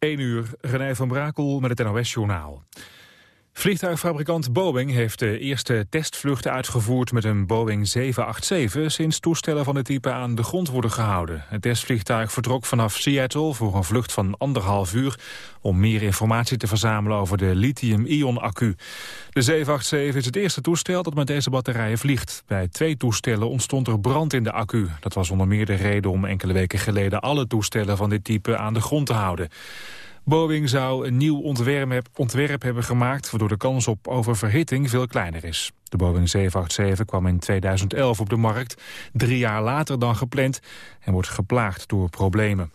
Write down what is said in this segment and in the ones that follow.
1 uur, René van Brakel met het NOS-journaal. Vliegtuigfabrikant Boeing heeft de eerste testvluchten uitgevoerd met een Boeing 787 sinds toestellen van het type aan de grond worden gehouden. Het testvliegtuig vertrok vanaf Seattle voor een vlucht van anderhalf uur om meer informatie te verzamelen over de lithium-ion-accu. De 787 is het eerste toestel dat met deze batterijen vliegt. Bij twee toestellen ontstond er brand in de accu. Dat was onder meer de reden om enkele weken geleden alle toestellen van dit type aan de grond te houden. Boeing zou een nieuw ontwerp, hebben gemaakt... waardoor de kans op oververhitting veel kleiner is. De Boeing 787 kwam in 2011 op de markt, drie jaar later dan gepland... en wordt geplaagd door problemen.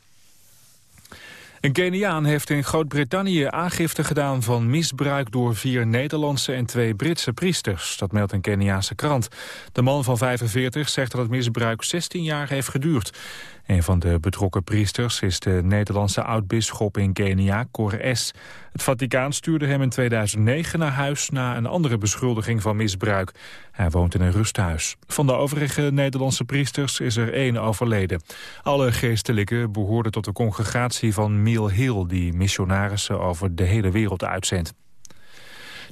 Een Keniaan heeft in Groot-Brittannië aangifte gedaan van misbruik door vier Nederlandse en twee Britse priesters. Dat meldt een Keniaanse krant. De man van 45 zegt dat het misbruik 16 jaar heeft geduurd. Een van de betrokken priesters is de Nederlandse oud-bisschop in Kenia, Cor S. Het Vaticaan stuurde hem in 2009 naar huis na een andere beschuldiging van misbruik. Hij woont in een rusthuis. Van de overige Nederlandse priesters is er één overleden. Alle geestelijken behoorden tot de congregatie van Miel Hill... die missionarissen over de hele wereld uitzendt.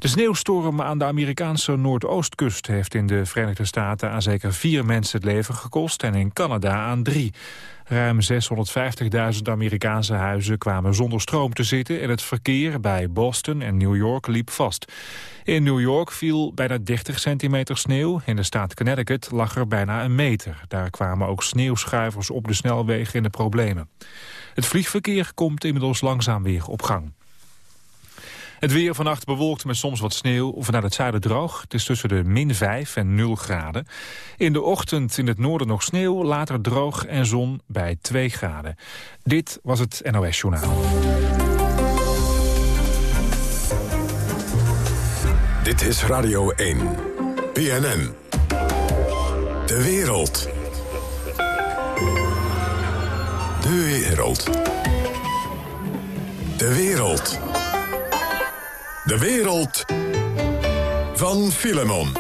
De sneeuwstorm aan de Amerikaanse Noordoostkust heeft in de Verenigde Staten aan zeker vier mensen het leven gekost en in Canada aan drie. Ruim 650.000 Amerikaanse huizen kwamen zonder stroom te zitten en het verkeer bij Boston en New York liep vast. In New York viel bijna 30 centimeter sneeuw. In de staat Connecticut lag er bijna een meter. Daar kwamen ook sneeuwschuivers op de snelwegen in de problemen. Het vliegverkeer komt inmiddels langzaam weer op gang. Het weer vannacht bewolkt met soms wat sneeuw of vanuit het zuiden droog. Het is tussen de min 5 en 0 graden. In de ochtend in het noorden nog sneeuw, later droog en zon bij 2 graden. Dit was het NOS Journaal. Dit is Radio 1. BNN. De wereld. De wereld. De wereld. De wereld van Filemon.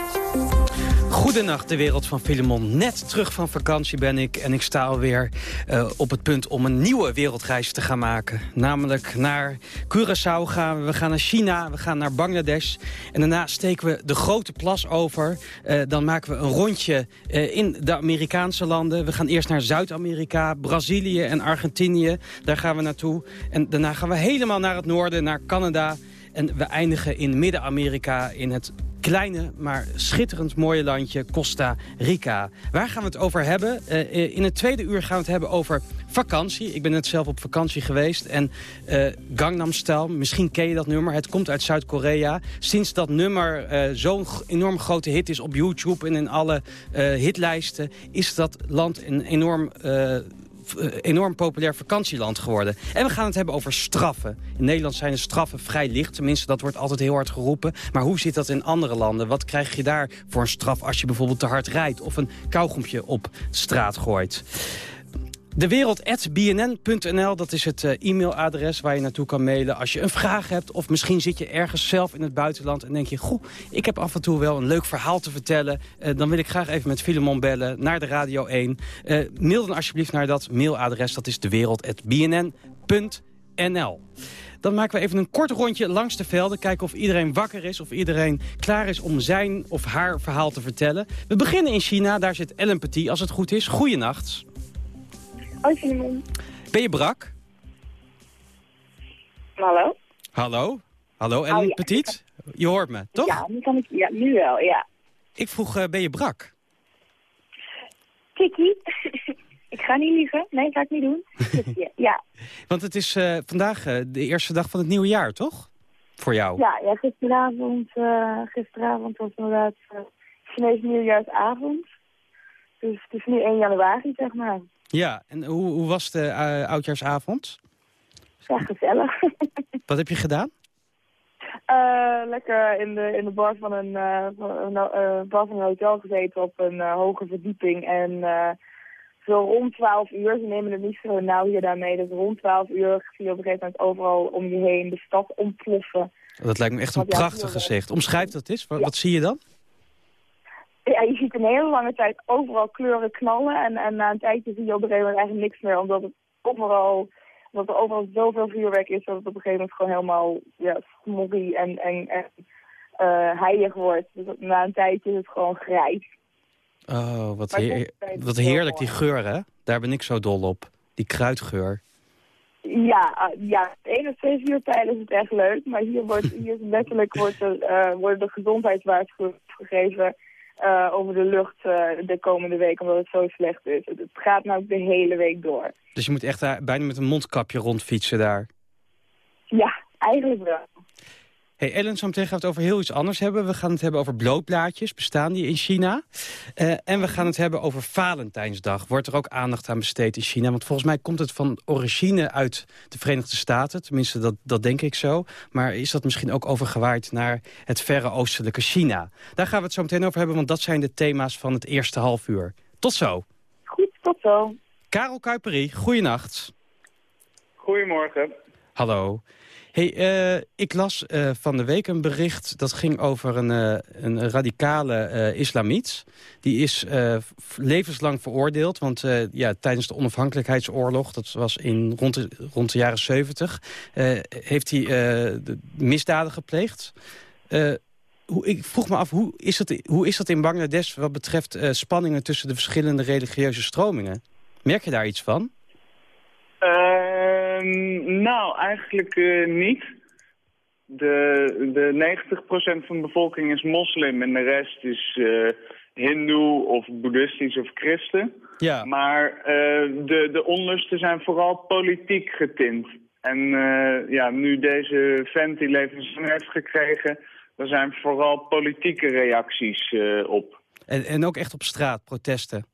Goedenacht, de wereld van Filemon. Net terug van vakantie ben ik en ik sta alweer uh, op het punt om een nieuwe wereldreis te gaan maken. Namelijk naar Curaçao gaan we, gaan naar China, we gaan naar Bangladesh. En daarna steken we de grote plas over. Uh, dan maken we een rondje uh, in de Amerikaanse landen. We gaan eerst naar Zuid-Amerika, Brazilië en Argentinië. Daar gaan we naartoe. En daarna gaan we helemaal naar het noorden, naar Canada... En we eindigen in Midden-Amerika in het kleine, maar schitterend mooie landje Costa Rica. Waar gaan we het over hebben? Uh, in het tweede uur gaan we het hebben over vakantie. Ik ben net zelf op vakantie geweest. En uh, Gangnam Style, misschien ken je dat nummer. Het komt uit Zuid-Korea. Sinds dat nummer uh, zo'n enorm grote hit is op YouTube en in alle hitlijsten... is dat land een enorm eh, enorm populair vakantieland geworden. En we gaan het hebben over straffen. In Nederland zijn de straffen vrij licht. Tenminste, dat wordt altijd heel hard geroepen. Maar hoe zit dat in andere landen? Wat krijg je daar voor een straf als je bijvoorbeeld te hard rijdt... of een kauwgompje op straat gooit? Dewereld.bnn.nl, dat is het uh, e-mailadres waar je naartoe kan mailen als je een vraag hebt. Of misschien zit je ergens zelf in het buitenland en denk je... goh, ik heb af en toe wel een leuk verhaal te vertellen. Uh, dan wil ik graag even met Filemon bellen naar de Radio 1. Uh, eh, mail dan alsjeblieft naar dat mailadres, dat is dewereld.bnn.nl. Dan maken we even een kort rondje langs de velden. Kijken of iedereen wakker is, of iedereen klaar is om zijn of haar verhaal te vertellen. We beginnen in China, daar zit Ellen Petit, als het goed is. Goeienacht. Hoi Simon. Ben je brak? Hallo? Hallo? Hallo, Ellen oh, Petit? Je hoort me, toch? Ja, nu, kan ik, ja, nu wel, ja. Ik vroeg, uh, ben je brak? Kiki. ik ga niet liegen. Nee, ga ik niet doen. ja. Want het is uh, vandaag uh, de eerste dag van het nieuwe jaar, toch? Voor jou. Ja, ja gisteravond, gisteravond was inderdaad Chinees nieuwjaarsavond. Dus het is nu 1 januari, zeg maar. Ja, en hoe, hoe was de uh, oudjaarsavond? Ja, gezellig. Wat heb je gedaan? Uh, lekker in de, in de bar van een, uh, van, bar van een hotel gezeten op een hoge verdieping. En zo rond 12 uur, ze nemen het niet zo nauw hier daarmee, dus rond 12 uur zie je op een gegeven moment overal om je heen de stad ontploffen. Dat lijkt me echt een prachtig gezicht. Omschrijf dat eens. Wat, wat zie je dan? Ja, je ziet een hele lange tijd overal kleuren knallen. En, en na een tijdje zie je op een gegeven moment eigenlijk niks meer. Omdat het overal dat er overal zoveel vuurwerk is dat het op een gegeven moment gewoon helemaal ja, smoggy en, en, en uh, heilig wordt. Dus na een tijdje is het gewoon grijs. Oh, wat, heer, wat heerlijk die geur, hè? Daar ben ik zo dol op. Die kruidgeur. Ja, uh, ja, één of twee vuurpijlen is het echt leuk. Maar hier, wordt, hier letterlijk wordt er, uh, worden de gezondheidswaarschuwingen gegeven uh, over de lucht de komende week, omdat het zo slecht is. Het, gaat nou de hele week door. Dus je moet echt bijna met een mondkapje rondfietsen daar? Ja, eigenlijk wel. Hey Ellen, zo meteen gaan we het over heel iets anders hebben. We gaan het hebben over blootblaadjes, bestaan die in China? Uh, en we gaan het hebben over Valentijnsdag. Wordt er ook aandacht aan besteed in China? Want volgens mij komt het van origine uit de Verenigde Staten. Tenminste, dat, dat denk ik zo. Maar is dat misschien ook overgewaaid naar het verre oostelijke China? Daar gaan we het zo meteen over hebben, want dat zijn de thema's van het eerste half uur. Tot zo. Goed, tot zo. Karel Kuiperi, goeienacht. Goedemorgen. Hallo. Hey, uh, ik las uh, van de week een bericht dat ging over een, uh, een radicale islamiet. Die is levenslang veroordeeld, want ja, tijdens de onafhankelijkheidsoorlog... dat was in, rond, de, rond de jaren 70, heeft hij misdaden gepleegd. Hoe, ik vroeg me af, hoe is, het, hoe is dat in Bangladesh wat betreft spanningen tussen de verschillende religieuze stromingen? Merk je daar iets van? Ehm, nou, eigenlijk uh, niet. De, de 90% van de bevolking is moslim en de rest is uh, hindoe of boeddhistisch of christen. Ja. Maar uh, de, de onlusten zijn vooral politiek getint. En ja, nu deze vent die levenslang heeft gekregen, er zijn vooral politieke reacties op. En, en ook echt op straat, protesten?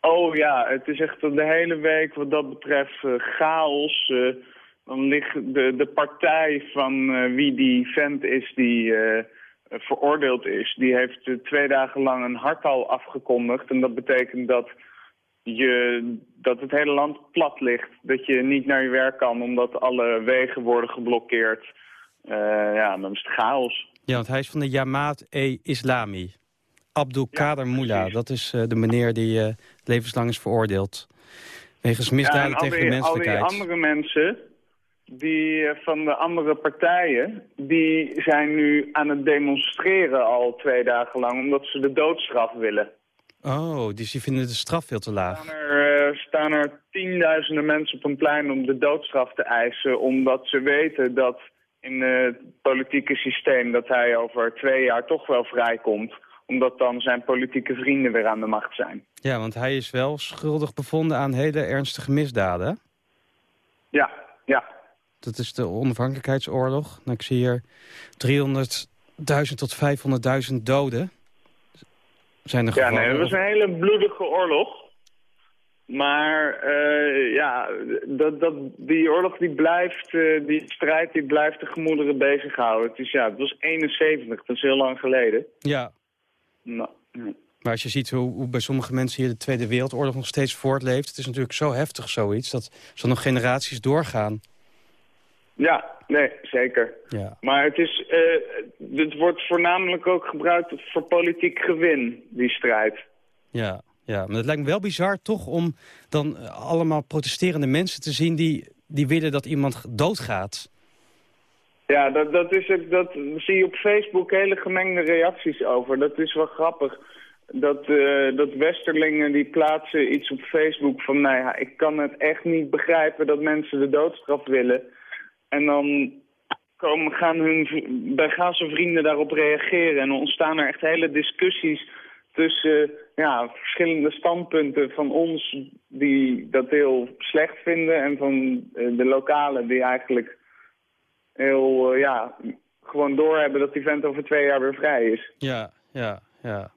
Oh ja, het is echt de hele week wat dat betreft uh, chaos. Uh, dan ligt de, de partij van uh, wie die vent is die veroordeeld is... die heeft twee dagen lang een hartal afgekondigd. En dat betekent dat, je, dat het hele land plat ligt. Dat je niet naar je werk kan omdat alle wegen worden geblokkeerd. ja, dan is het chaos. Ja, want hij is van de Jamaat-e-Islami. Abdul Kader ja, Mullah, dat is de meneer die levenslang is veroordeeld. Wegens misdaden tegen de menselijkheid. Al die andere mensen die eh, van de andere partijen, die zijn nu aan het demonstreren al twee dagen lang, omdat ze de doodstraf willen. Oh, dus die vinden de straf veel te laag. Staan er, uh, staan er tienduizenden mensen op een plein om de doodstraf te eisen, omdat ze weten dat in het politieke systeem dat hij over twee jaar toch wel vrijkomt omdat dan zijn politieke vrienden weer aan de macht zijn. Ja, want hij is wel schuldig bevonden aan hele ernstige misdaden. Ja, ja. Dat is de onafhankelijkheidsoorlog. Nou, ik zie hier 300.000 tot 500.000 doden. Zijn er ja, nee, dat was een hele bloedige oorlog. Maar uh, ja, dat, dat, die oorlog die blijft, uh, die strijd die blijft de gemoederen bezighouden. Het, is, ja, het was 71, dat is heel lang geleden. Ja, nou, Maar als je ziet hoe, hoe, bij sommige mensen hier de Tweede Wereldoorlog nog steeds voortleeft... het is natuurlijk zo heftig zoiets, dat zal nog generaties doorgaan. Ja, nee, zeker. Ja. Maar het, is, uh, het wordt voornamelijk ook gebruikt voor politiek gewin, die strijd. Ja, ja, maar het lijkt me wel bizar toch om dan allemaal protesterende mensen te zien... die, die willen dat iemand doodgaat. Ja, dat, dat, is, dat zie je op Facebook hele gemengde reacties over. Dat is wel grappig. Dat, uh, dat Westerlingen die plaatsen iets op Facebook van... nou ja, ik kan het echt niet begrijpen dat mensen de doodstraf willen. En dan komen, gaan, hun, gaan zijn vrienden daarop reageren. En ontstaan er echt hele discussies tussen ja, verschillende standpunten van ons... die dat heel slecht vinden en van eh, de lokalen die eigenlijk heel, uh, ja, gewoon doorhebben dat die vent over twee jaar weer vrij is. Ja, ja, ja.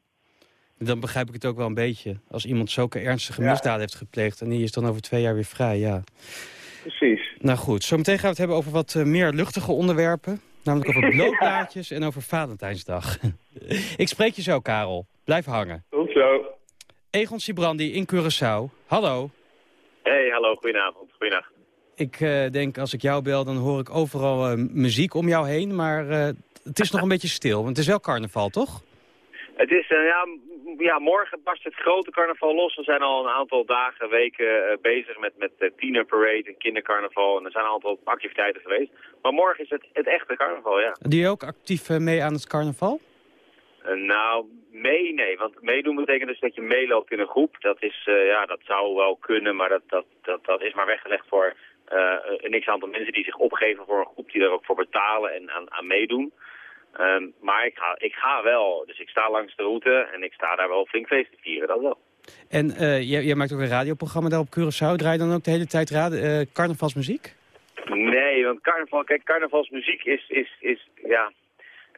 Dan begrijp ik het ook wel een beetje. Als iemand zulke ernstige misdaden heeft gepleegd... en die is dan over twee jaar weer vrij, ja. Precies. Nou goed, zometeen gaan we het hebben over wat uh, meer luchtige onderwerpen. Namelijk over blootplaatjes en over Valentijnsdag. ik spreek je zo, Karel. Blijf hangen. Tot zo. Egon Sibrandi in Curaçao. Hallo. Hey, hallo. Goedenavond. Goedenacht. Ik uh, denk, als ik jou bel, dan hoor ik overal uh, muziek om jou heen. Maar uh, het is nog een beetje stil, want het is wel carnaval, toch? Het is, ja, ja, morgen barst het grote carnaval los. We zijn al een aantal dagen, weken bezig met, met de tienerparade en kindercarnaval. En er zijn een aantal activiteiten geweest. Maar morgen is het, het echte carnaval, ja. Doe je ook actief mee aan het carnaval? nou, mee nee. Want meedoen betekent dus dat je meeloopt in een groep. Dat, is, ja, dat zou wel kunnen, maar dat, dat, dat, dat is maar weggelegd voor een x-aantal mensen die zich opgeven voor een groep. Die daar ook voor betalen en aan, aan meedoen. Um, maar ik ga, ik ga wel. Dus ik sta langs de route en ik sta daar wel flink feest te vieren, dat wel. En uh, jij, jij, maakt ook een radioprogramma daar op Curaçao. Draai je dan ook de hele tijd uh, carnavalsmuziek? Nee, want carnaval, kijk, carnavalsmuziek is, is, is ja,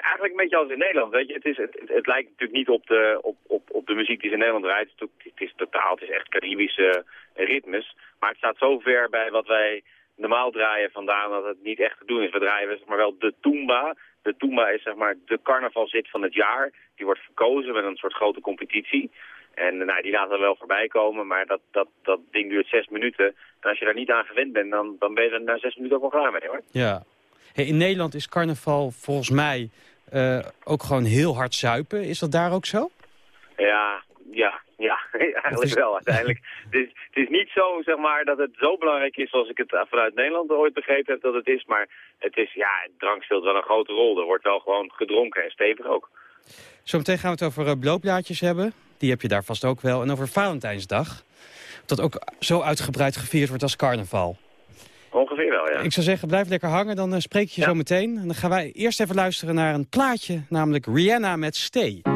eigenlijk een beetje als in Nederland. Weet je? Het, is, het, het, lijkt natuurlijk niet op de, op, op, op de muziek die ze in Nederland draait. Het, is totaal, het is echt Caribische ritmes. Maar het staat zo ver bij wat wij normaal draaien vandaan dat het niet echt te doen is. We draaien zeg maar wel de Tumba. De Tumba is zeg maar de carnavalzit van het jaar. Die wordt verkozen met een soort grote competitie. En nou, die laten we wel voorbij komen, maar dat, dat, dat ding duurt zes minuten. En als je daar niet aan gewend bent, dan, dan ben je er na zes minuten ook wel klaar mee hoor. Ja. In Nederland is carnaval volgens mij uh, ook gewoon heel hard zuipen. Is dat daar ook zo? Ja, ja, ja, eigenlijk wel uiteindelijk. het, is, het is niet zo, zeg maar, dat het zo belangrijk is zoals ik het vanuit Nederland ooit begrepen heb dat het is. Maar het is, ja, drank speelt wel een grote rol. Er wordt wel gewoon gedronken en stevig ook. Zometeen gaan we het over uh, blootblaadjes hebben. Die heb je daar vast ook wel. En over Valentijnsdag. Dat ook zo uitgebreid gevierd wordt als carnaval. Ongeveer wel, ja. Ik zou zeggen, blijf lekker hangen, dan uh, spreek je ja. zo meteen. En dan gaan wij eerst even luisteren naar een plaatje, namelijk Rihanna met Stay.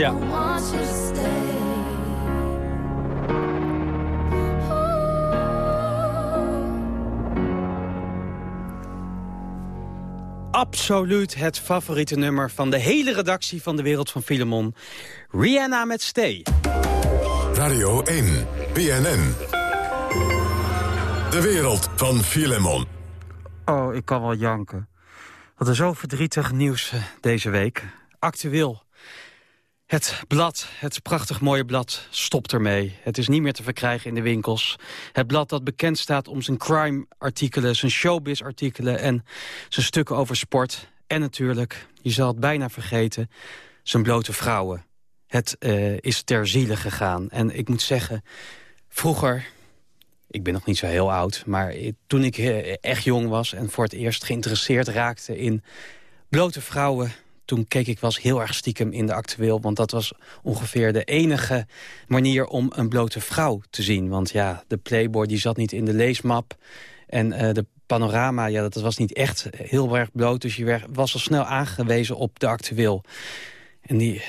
Ja. Absoluut het favoriete nummer van de hele redactie van de Wereld van Filemon. Rihanna met Stay. Radio 1, BNN. De wereld van Filemon. Oh, ik kan wel janken. Wat er zo verdrietig nieuws eh, deze week. Actueel. Het blad, het prachtig mooie blad, stopt ermee. Het is niet meer te verkrijgen in de winkels. Het blad dat bekend staat om zijn crime-artikelen, zijn showbiz-artikelen... en zijn stukken over sport. En natuurlijk, je zal het bijna vergeten, zijn blote vrouwen. Het uh, is ter ziele gegaan. En ik moet zeggen, vroeger... Ik ben nog niet zo heel oud, maar toen ik uh, echt jong was... en voor het eerst geïnteresseerd raakte in blote vrouwen toen keek ik eens heel erg stiekem in de actueel. Want dat was ongeveer de enige manier om een blote vrouw te zien. Want ja, de Playboy die zat niet in de leesmap. En uh, de panorama, ja, dat was niet echt heel erg bloot. Dus je was al snel aangewezen op de actueel. En die,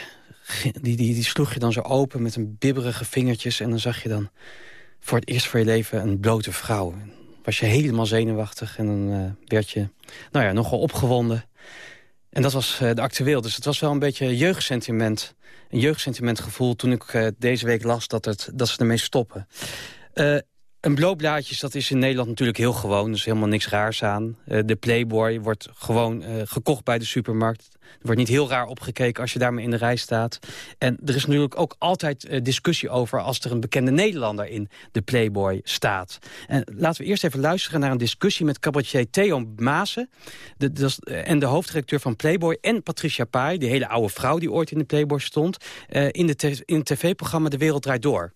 die, die, die sloeg je dan zo open met een bibberige vingertjes. En dan zag je dan voor het eerst voor je leven een blote vrouw. Was je helemaal zenuwachtig en dan uh, werd je nou ja, nogal opgewonden. En dat was uh, de actueel. Dus het was wel een beetje jeugdsentiment. Een jeugdsentimentgevoel toen ik uh, deze week las dat, het, dat ze ermee stoppen. Uh, een blootblaadjes, dat is in Nederland natuurlijk heel gewoon. Dus helemaal niks raars aan. Uh, de Playboy wordt gewoon uh, gekocht bij de supermarkt. Er wordt niet heel raar opgekeken als je daarmee in de rij staat. En er is natuurlijk ook altijd uh, discussie over... als er een bekende Nederlander in de Playboy staat. En laten we eerst even luisteren naar een discussie... met cabaretier Theo de, en de hoofdredacteur van Playboy... en Patricia Pai, die hele oude vrouw die ooit in de Playboy stond... in, de in het tv-programma De Wereld Draait Door.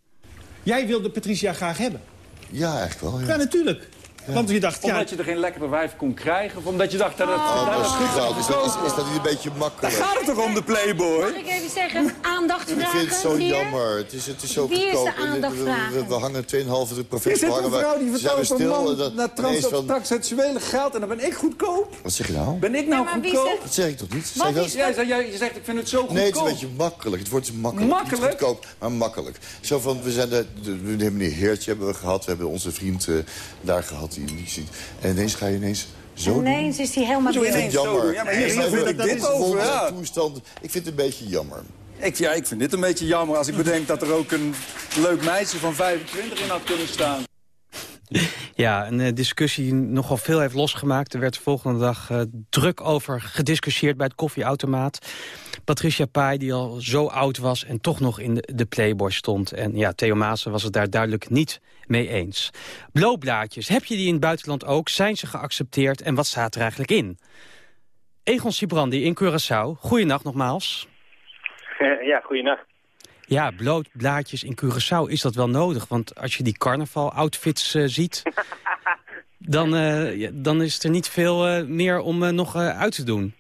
Jij wilde Patricia graag hebben? Ja, eigenlijk wel. Ja, ja natuurlijk. Want je dacht, ja... Omdat je er geen lekkere wijf kon krijgen? Of omdat je dacht dat het... Oh, dat is, goed is, dat, is, is, dat niet een beetje makkelijk? Daar gaat het toch om, de Playboy? Mag ik even zeggen, aandacht vragen? Ik vind het zo hier? jammer. Het is, het is zo Wie goedkoop. We, we, we hangen 2,5 de professor. Is dit een vrouw die vertelt stil, man dat, naar transseksuele geld en dan ben ik goedkoop? Wat zeg je nou? Ben ik nou goedkoop? Zegt... Dat zeg ik toch niet? Wat zeg is ja, je, jij, zegt, ik vind het zo goedkoop. Nee, het is een beetje makkelijk. Het wordt makkelijk. Makkelijk? Niet goedkoop, maar makkelijk. Zo van, we zijn de, de, de meneer Heertje hebben we gehad. We hebben onze vriend uh, daar gehad. Die, die ziet. En ineens ga je ineens zo ineens doen. is hij helemaal Zo ineens jammer. Ja, maar hier vind ik dit over. Ja. Toestand. Ik vind het een beetje jammer. Ik, ja, ik vind dit een beetje jammer als ik bedenk dat er ook een leuk meisje van 25 in had kunnen staan. Ja, een uh, discussie nogal veel heeft losgemaakt. Er werd de volgende dag uh, druk over gediscussieerd bij het koffieautomaat. Patricia Pai, die al zo oud was en toch nog in de, de Playboy stond. En ja, Theo Maassen was het daar duidelijk niet mee eens. Blootblaadjes, heb je die in het buitenland ook? Zijn ze geaccepteerd en wat staat er eigenlijk in? Egon Sibrandi in Curaçao, goeienacht nogmaals. Ja, goeienacht. Ja, blootblaadjes in Curaçao, is dat wel nodig? Want als je die carnaval-outfits uh, ziet... dan, uh, dan is er niet veel uh, meer om nog uit te doen.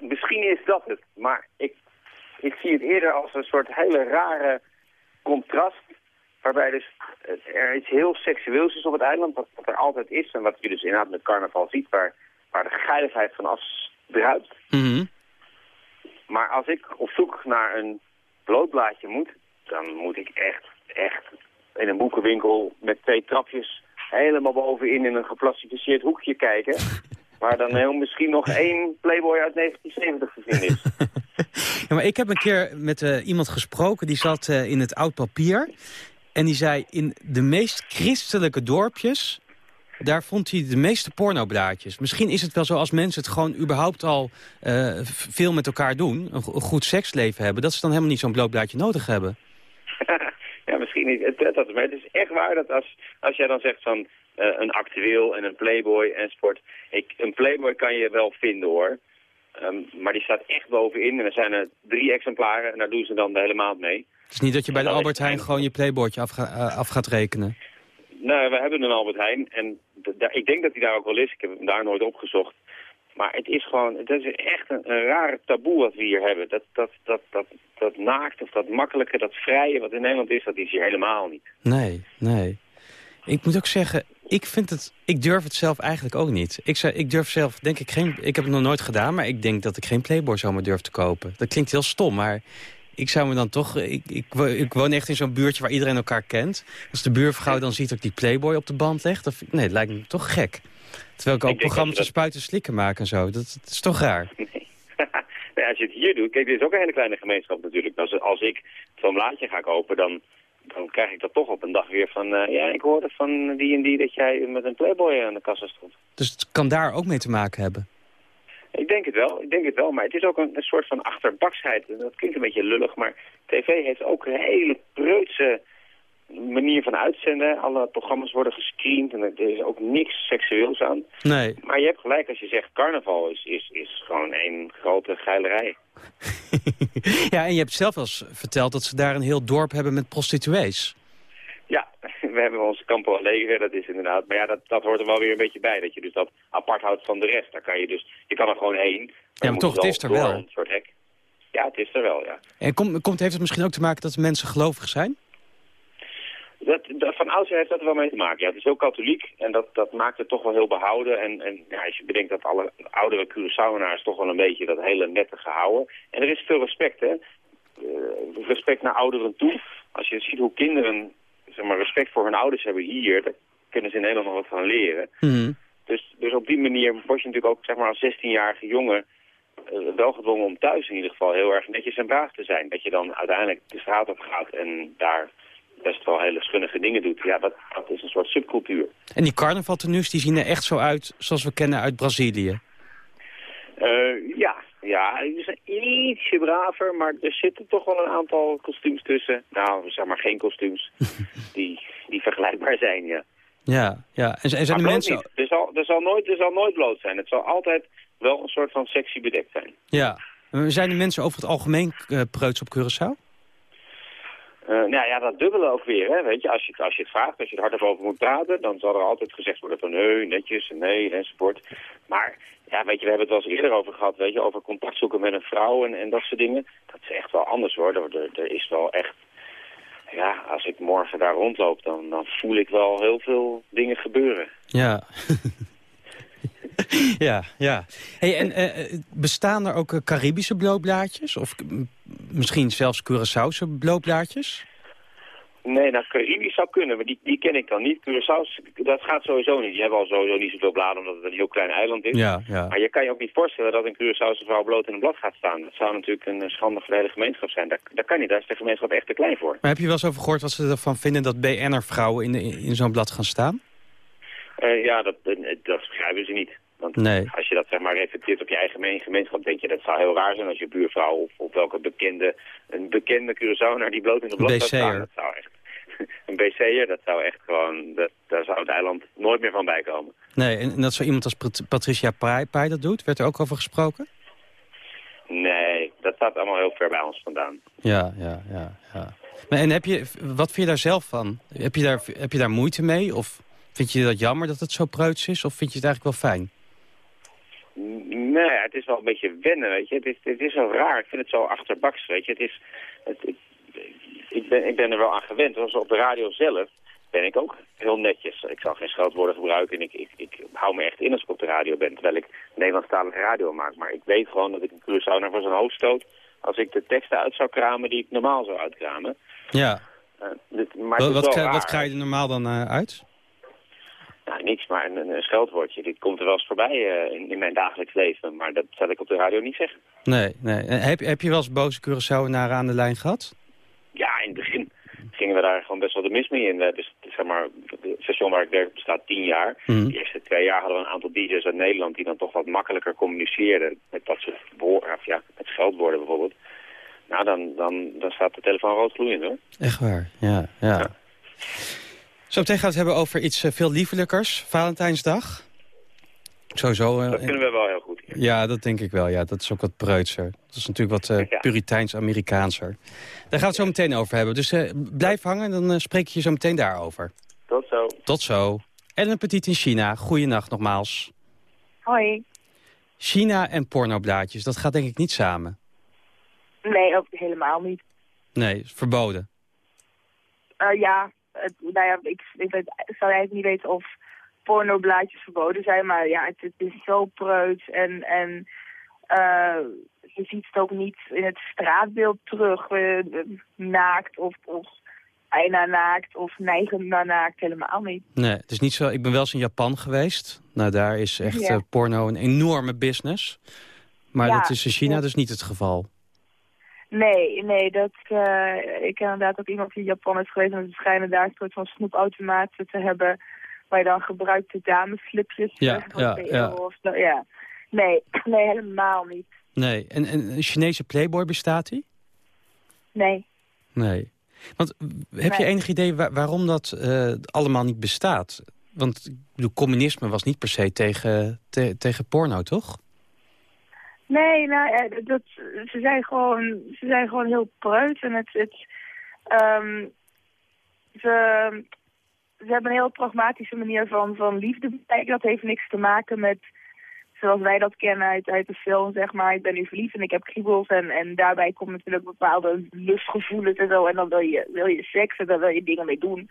misschien is dat het, maar ik, ik zie het eerder als een soort hele rare contrast... waarbij dus er iets heel seksueels is op het eiland, wat, wat er altijd is... en wat je dus inderdaad met carnaval ziet, waar, waar de geiligheid van afdruipt. Mm -hmm. Maar als ik op zoek naar een blootblaadje moet, dan moet ik echt, echt in een boekenwinkel met twee trapjes helemaal bovenin in een geplastificeerd hoekje kijken. Waar dan heel misschien nog één Playboy uit 1970 te vinden is. Ja, maar ik heb een keer met uh, iemand gesproken, die zat uh, in het oud papier. En die zei, in de meest christelijke dorpjes, daar vond hij de meeste pornoblaadjes. Misschien is het wel zo als mensen het gewoon überhaupt al uh, veel met elkaar doen. Een, goed seksleven hebben. Dat ze dan helemaal niet zo'n blootblaadje nodig hebben. ja, misschien niet. Het, dat, maar het is echt waar dat als, als jij dan zegt van uh, een actueel en een playboy en sport. Ik, een playboy kan je wel vinden hoor. Um, maar die staat echt bovenin en er zijn er drie exemplaren en daar doen ze dan de hele maand mee. Het is niet dat je bij de Albert Heijn gewoon je playboytje af, uh, af gaat rekenen. Nou, we hebben een Albert Heijn en ik denk dat hij daar ook wel is. Ik heb hem daar nooit opgezocht. Maar het is gewoon, het is echt een, een rare taboe wat we hier hebben. Dat, dat, dat, dat, dat naakt of dat makkelijke, dat vrije wat in Nederland is, dat is hier helemaal niet. Nee, nee. Ik moet ook zeggen, ik vind het, ik durf het zelf eigenlijk ook niet. Ik, zou, ik durf zelf, denk ik geen, ik heb het nog nooit gedaan, maar ik denk dat ik geen Playboy zomaar durf te kopen. Dat klinkt heel stom, maar ik zou me dan toch... Ik, ik, wo- ik woon echt in zo'n buurtje waar iedereen elkaar kent. Als de buurvrouw dan ziet dat ik die Playboy op de band leg... Nee, het lijkt me toch gek. Terwijl ik ook programma's dat spuiten slikken maak en zo. Dat, dat is toch raar? Nee, als je het hier doet, kijk, dit is ook een hele kleine gemeenschap natuurlijk. Als, als ik zo'n blaadje ga kopen, dan, dan krijg ik dat toch op een dag weer van... eh, ja, ik hoorde van die en die dat jij met een Playboy aan de kassa stond. Dus het kan daar ook mee te maken hebben. Ik denk het wel, ik denk het wel. Maar het is ook een, een soort van achterbaksheid. En Dat klinkt een beetje lullig, maar tv heeft ook een hele preutse manier van uitzenden. Alle programma's worden gescreend en er is ook niks seksueels aan. Nee. Maar je hebt gelijk als je zegt carnaval is, is, is gewoon één grote geilerij. ja, en je hebt zelf wel eens verteld dat ze daar een heel dorp hebben met prostituees. We hebben ons Campo Alegre, dat is inderdaad... Maar ja, dat, dat hoort er wel weer een beetje bij. Dat je dus dat apart houdt van de rest. Daar kan je dus... Je kan er gewoon heen. Ja, maar toch, het is er wel. Een soort hek. Ja, het is er wel, ja. En komt, komt, heeft het misschien ook te maken dat mensen gelovig zijn? Dat, dat, van oudsher heeft dat er wel mee te maken. Ja, het is ook katholiek en dat, dat maakt het toch wel heel behouden. En, en ja, als je bedenkt dat alle oudere Curaçaoenaars toch wel een beetje dat hele nette gehouden. En er is veel respect, hè. Eh, respect naar ouderen toe. Als je ziet hoe kinderen zeg maar, respect voor hun ouders hebben hier, daar kunnen ze in Nederland nog wat van leren. Dus, dus op die manier word je natuurlijk ook zeg maar, als 16-jarige jongen eh, wel gedwongen om thuis in ieder geval heel erg netjes en braaf te zijn. Dat je dan uiteindelijk de straat op gaat en daar best wel hele schunnige dingen doet. Ja, dat, dat is een soort subcultuur. En die carnavaltenues die zien er echt zo uit zoals we kennen uit Brazilië. Eh, ja, ja, die zijn ietsje braver, maar er zitten toch wel een aantal kostuums tussen. Nou, zeg maar geen kostuums die, die vergelijkbaar zijn, ja. Ja, ja. En, zijn de mensen... niet. Er zal, er, zal nooit, er zal nooit bloot zijn. Het zal altijd wel een soort van sexy bedekt zijn. Ja. Zijn de mensen over het algemeen eh, preuts op Curaçao? Eh, nou ja, dat dubbele ook weer, hè. Weet je, als je, het- als je het vraagt, als je er hard over moet praten, dan zal er altijd gezegd worden van nee, netjes nee, enzovoort. Maar ja, weet je, we hebben het wel eens eerder over gehad, weet je, over contact zoeken met een vrouw en, en dat soort dingen. Dat is echt wel anders hoor. Er, er, is wel echt, ja, als ik morgen daar rondloop, dan, dan voel ik wel heel veel dingen gebeuren. Ja. ja, ja. Hey, en eh, eh, bestaan er ook Caribische blootblaadjes? Of mm, misschien zelfs Curaçaose blootblaadjes? Nee, nou, Caribisch zou kunnen, maar die, die ken ik dan niet. Curaçao, dat gaat sowieso niet. Die hebben al sowieso niet zoveel bladen, omdat het een heel klein eiland is. Ja, ja. Maar je kan je ook niet voorstellen dat een Curaçaose vrouw bloot in een blad gaat staan. Dat zou natuurlijk een eh, schande voor de hele gemeenschap zijn. Dat, dat kan niet, daar is de gemeenschap echt te klein voor. Maar heb je wel eens over gehoord wat ze ervan vinden dat BN'er-vrouwen in, de- in zo'n blad gaan staan? Eh, ja, dat, eh, dat begrijpen ze niet. Want Nee. als je dat zeg maar reflecteert op je eigen gemeen- gemeenschap, denk je dat zou heel raar zijn als je buurvrouw of, of welke bekende, een bekende Curaçaoenaar die bloot in de blad gaat staan. Dat zou echt, een BC'er, dat zou echt gewoon, dat, daar zou het eiland nooit meer van bijkomen. Nee, en, en dat zo iemand als Pat- Patricia Pai dat doet? Werd er ook over gesproken? Nee, dat staat allemaal heel ver bij ons vandaan. Ja, ja, ja. ja. Maar, en heb je, wat vind je daar zelf van? Heb je daar, heb je daar moeite mee? Of vind je dat jammer dat het zo preuts is? Of vind je het eigenlijk wel fijn? Nee, het is wel een beetje wennen, weet je. Het is, het is zo raar. Ik vind het zo achterbaks, weet je. Het is, het, ik, ik, ben, ik ben er wel aan gewend. Zoals op de radio zelf ben ik ook heel netjes. Ik zal geen scheldwoorden gebruiken en ik, ik, ik hou me echt in als ik op de radio ben. Terwijl ik Nederlandstalige radio maak. Maar ik weet gewoon dat ik een Curaçao naar voor zijn hoofd stoot... als ik de teksten uit zou kramen die ik normaal zou uitkramen. Ja. Eh, dit, maar Wat, wat, wat krijg je er normaal dan eh, uit? Nou, niks, maar een, een scheldwoordje. Dit komt er wel eens voorbij eh, in, in mijn dagelijks leven. Maar dat zal ik op de radio niet zeggen. Nee, nee. En Heb, heb je wel eens boze Curaçaoenaren aan de lijn gehad? Ja, in het begin gingen we daar gewoon best wel de mis mee in. Eh, Dus zeg maar, het station waar ik werk bestaat tien jaar. Mhm. De eerste twee jaar hadden we een aantal DJ's uit Nederland die dan toch wat makkelijker communiceerden met dat soort woorden, of ja, met scheldwoorden bijvoorbeeld. Nou, dan, dan, dan staat de telefoon rood gloeiend hoor. Echt waar, ja. ja. Zo meteen gaan we het hebben over iets eh, veel liefelijkers. Valentijnsdag. Sowieso. eh, Dat kunnen we wel heel goed. Ja, dat denk ik wel. Ja, dat is ook wat preutser. Dat is natuurlijk wat Ja. Puriteins-Amerikaanser. Daar gaan we het zo meteen over hebben. Dus eh, blijf hangen, dan spreek ik je zo meteen daarover. Tot zo. Tot zo. Ellen Petit in China. Goeienacht nogmaals. Hoi. China en pornoblaadjes, dat gaat denk ik niet samen. Nee, ook helemaal niet. Nee, verboden. Eh, ja, het, nou ja, ik, ik, weet, ik zou eigenlijk niet weten of pornoblaadjes verboden zijn, maar ja, het, het is zo preuts en, en eh, je ziet het ook niet in het straatbeeld terug, eh, naakt of, of bijna naakt of neigend naar naakt, helemaal niet. Nee, het is niet zo. Ik ben wel eens in Japan geweest. Nou, daar is echt Ja. eh, porno een enorme business. Maar Ja, dat is in China ja. dus niet het geval. Nee, nee, dat, eh, ik ken inderdaad ook iemand die in Japan is geweest en ze schijnen daar een soort van snoepautomaten te hebben waar je dan gebruikte dameslipjes Ja, ja, ja. of zo. Ja. Nee, nee, helemaal niet. Nee. En, en een Chinese playboy bestaat die? Nee. Nee. Want heb je enig idee wa- waarom dat eh, allemaal niet bestaat? Want ik bedoel, communisme was niet per se tegen, te- tegen porno, toch? Nee, nou, ja, dat, ze, zijn gewoon, ze zijn gewoon heel preut. En het, het, ehm, ze, ze hebben een heel pragmatische manier van, van liefde bekijken. Dat heeft niks te maken met zoals wij dat kennen uit, uit de film, zeg maar. Ik ben nu verliefd en ik heb kriebels. En, en daarbij komt natuurlijk bepaalde lustgevoelens en zo. En dan wil je, wil je seks en dan wil je dingen mee doen.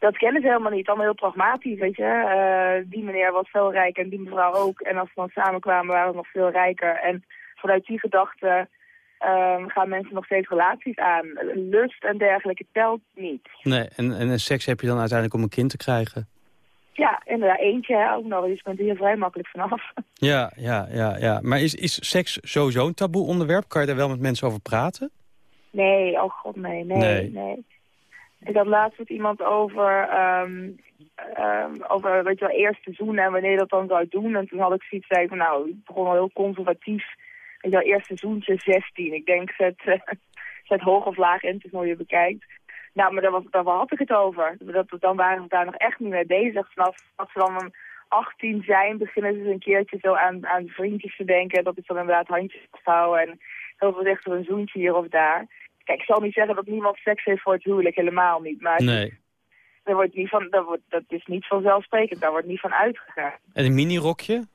Dat kennen ze helemaal niet. Allemaal heel pragmatisch, weet je. Eh, die meneer was veel rijker en die mevrouw ook. En als ze dan samenkwamen waren ze nog veel rijker. En vanuit die gedachte ehm, gaan mensen nog steeds relaties aan. Lust en dergelijke telt niet. Nee. En, en seks heb je dan uiteindelijk om een kind te krijgen? Ja, inderdaad. Eentje hè, ook nog. Dus je bent er hier vrij makkelijk vanaf. Ja, ja, ja, ja. Maar is, is seks sowieso een taboe onderwerp? Kan je daar wel met mensen over praten? Nee, oh god, nee, nee, Nee. nee. Ik had laatst met iemand over, ehm, over weet je wel, eerste seizoen en wanneer dat dan zou doen. En toen had ik zoiets zei van, nou, ik begon al heel conservatief. Weet je wel, eerste seizoentje 16. Ik denk, zet, hoog of laag in, het is hoe je bekijkt. Nou, maar daar, was, daar had ik het over. Dat, dan waren ze daar nog echt niet mee bezig. Vanaf als ze dan een 18 zijn, beginnen ze een keertje zo aan, aan vriendjes te denken. Dat is dan inderdaad handjes vasthouden en heel voorzichtig een zoentje hier of daar. Kijk, ik zal niet zeggen dat niemand seks heeft voor het huwelijk, helemaal niet. Maar Nee. daar wordt niet van, daar wordt, dat is niet vanzelfsprekend, daar wordt niet van uitgegaan. En een minirokje?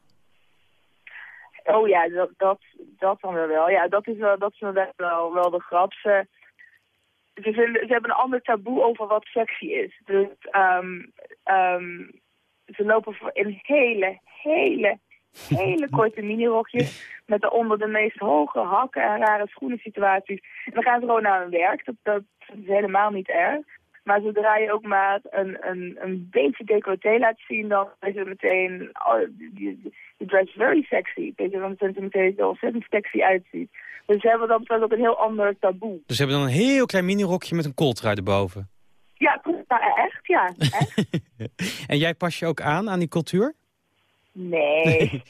Oh ja, dat, dat, dat dan wel. Ja, dat is wel, dat is wel, wel de grap. Ze, ze, vinden, ze hebben een ander taboe over wat sexy is. Dus ehm, ze lopen voor in hele, hele, hele korte minirokjes. Met daaronder de meest hoge hakken en rare schoenen situaties. En dan gaan ze gewoon naar hun werk. Dat, dat is helemaal niet erg. Maar zodra je ook maar een, een, een beetje decolleté laat zien, dan is het meteen, oh, je, dress very sexy. Weet je, dan ze meteen zo ontzettend sexy uitziet. Dus ze hebben dan ook een heel ander taboe. Dus ze hebben dan een heel klein minirokje met een kooltrui erboven. Ja, echt, ja. Echt? En jij pas je ook aan aan die cultuur? Nee.